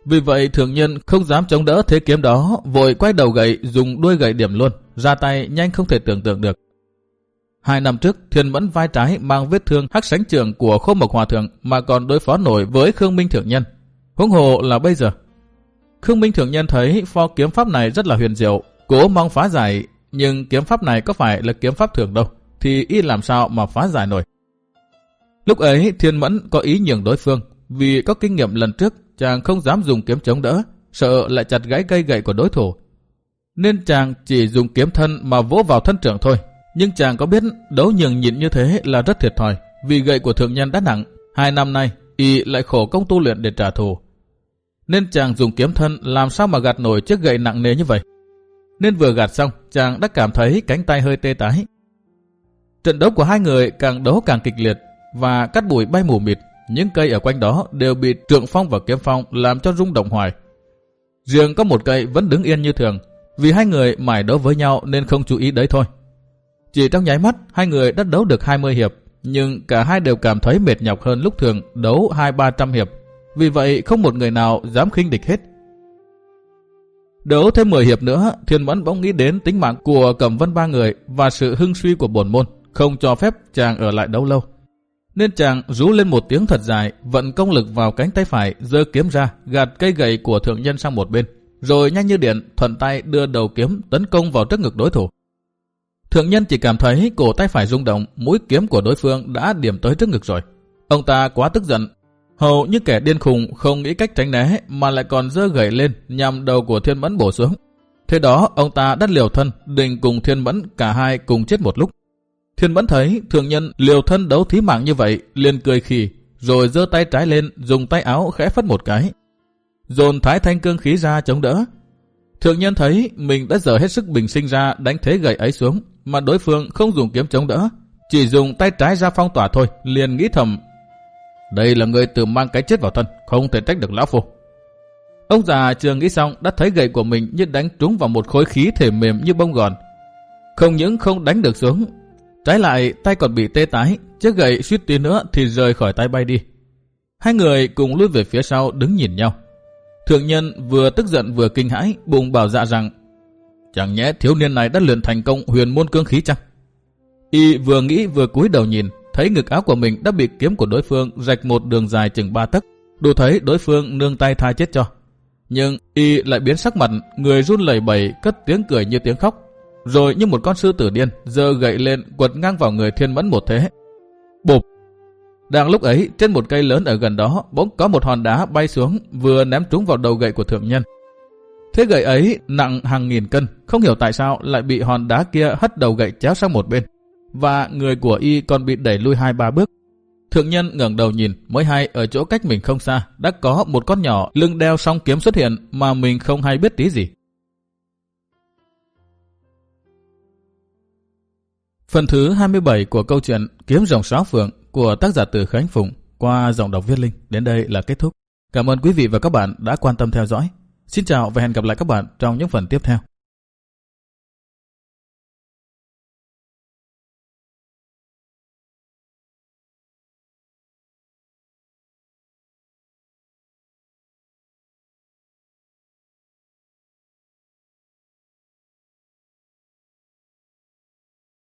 Vì vậy thường nhân không dám chống đỡ thế kiếm đó, vội quay đầu gậy dùng đuôi gậy điểm luôn, ra tay nhanh không thể tưởng tượng được. Hai năm trước, Thiên Mẫn vai trái mang vết thương hắc sánh trường của Khô Mộc Hòa Thượng mà còn đối phó nổi với Khương Minh Thượng Nhân. Huống hồ là bây giờ. Khương Minh Thượng Nhân thấy pho kiếm pháp này rất là huyền diệu, cố mong phá giải, nhưng kiếm pháp này có phải là kiếm pháp thường đâu, thì y làm sao mà phá giải nổi. Lúc ấy Thiên Mẫn có ý nhường đối phương, vì có kinh nghiệm lần trước chàng không dám dùng kiếm chống đỡ, sợ lại chặt gãy cây gậy của đối thủ. Nên chàng chỉ dùng kiếm thân mà vỗ vào thân trưởng thôi. Nhưng chàng có biết đấu nhường nhịn như thế là rất thiệt thòi, vì gậy của thượng nhân đã nặng. Hai năm nay, y lại khổ công tu luyện để trả thù. Nên chàng dùng kiếm thân làm sao mà gạt nổi chiếc gậy nặng nề như vậy. nên vừa gạt xong chàng đã cảm thấy cánh tay hơi tê tái. Trận đấu của hai người càng đấu càng kịch liệt và cắt bụi bay mù mịt, những cây ở quanh đó đều bị trượng phong và kiếm phong làm cho rung động hoài. Riêng có một cây vẫn đứng yên như thường, vì hai người mải đấu với nhau nên không chú ý đấy thôi. Chỉ trong nháy mắt, hai người đã đấu được 20 hiệp, nhưng cả hai đều cảm thấy mệt nhọc hơn lúc thường đấu 2-300 hiệp. Vì vậy không một người nào dám khinh địch hết. Đấu thêm 10 hiệp nữa, Thiên Mẫn bỗng nghĩ đến tính mạng của Cẩm Vân ba người và sự hưng suy của bổn môn, không cho phép chàng ở lại đấu lâu. Nên chàng rú lên một tiếng thật dài, vận công lực vào cánh tay phải, giơ kiếm ra, gạt cây gậy của thượng nhân sang một bên, rồi nhanh như điện, thuận tay đưa đầu kiếm tấn công vào trước ngực đối thủ. Thượng nhân chỉ cảm thấy cổ tay phải rung động, mũi kiếm của đối phương đã điểm tới trước ngực rồi. Ông ta quá tức giận, hầu như kẻ điên khùng không nghĩ cách tránh né mà lại còn dơ gậy lên nhằm đầu của thiên mẫn bổ xuống. Thế đó ông ta đắt liều thân, định cùng thiên mẫn cả hai cùng chết một lúc. Thiên mẫn thấy thượng nhân liều thân đấu thí mạng như vậy, liền cười khì, rồi giơ tay trái lên, dùng tay áo khẽ phất một cái. Dồn thái thanh cương khí ra chống đỡ. Thượng nhân thấy mình đã dở hết sức bình sinh ra đánh thế gậy ấy xuống, mà đối phương không dùng kiếm chống đỡ, chỉ dùng tay trái ra phong tỏa thôi, liền nghĩ thầm. Đây là người tự mang cái chết vào thân, không thể trách được lão phu. Ông già chưa nghĩ xong đã thấy gậy của mình như đánh trúng vào một khối khí thể mềm như bông gòn. Không những không đánh được xuống, trái lại tay còn bị tê tái, chiếc gậy suýt tí nữa thì rời khỏi tay bay đi. Hai người cùng lùi về phía sau đứng nhìn nhau. Thượng nhân vừa tức giận vừa kinh hãi, bùng bảo dạ rằng Chẳng nhẽ thiếu niên này đã luyện thành công huyền môn cương khí chăng? Y vừa nghĩ vừa cúi đầu nhìn, thấy ngực áo của mình đã bị kiếm của đối phương rạch một đường dài chừng ba tấc, đủ thấy đối phương nương tay tha chết cho. Nhưng Y lại biến sắc mặt, người run lẩy bẩy, cất tiếng cười như tiếng khóc. Rồi như một con sư tử điên, giơ gậy lên quật ngang vào người thiên mẫn một thế. Bụp! Đang lúc ấy, trên một cây lớn ở gần đó, bỗng có một hòn đá bay xuống, vừa ném trúng vào đầu gậy của thượng nhân. Thế gậy ấy nặng hàng nghìn cân, không hiểu tại sao lại bị hòn đá kia hất đầu gậy chéo sang một bên. Và người của y còn bị đẩy lui hai ba bước. Thượng nhân ngẩng đầu nhìn, mới hay ở chỗ cách mình không xa, đã có một con nhỏ lưng đeo song kiếm xuất hiện mà mình không hay biết tí gì. Phần thứ 27 của câu chuyện Kiếm rồng sáu phượng của tác giả Từ Khánh Phụng qua giọng đọc viết linh đến đây là kết thúc. Cảm ơn quý vị và các bạn đã quan tâm theo dõi. Xin chào và hẹn gặp lại các bạn trong những phần tiếp theo.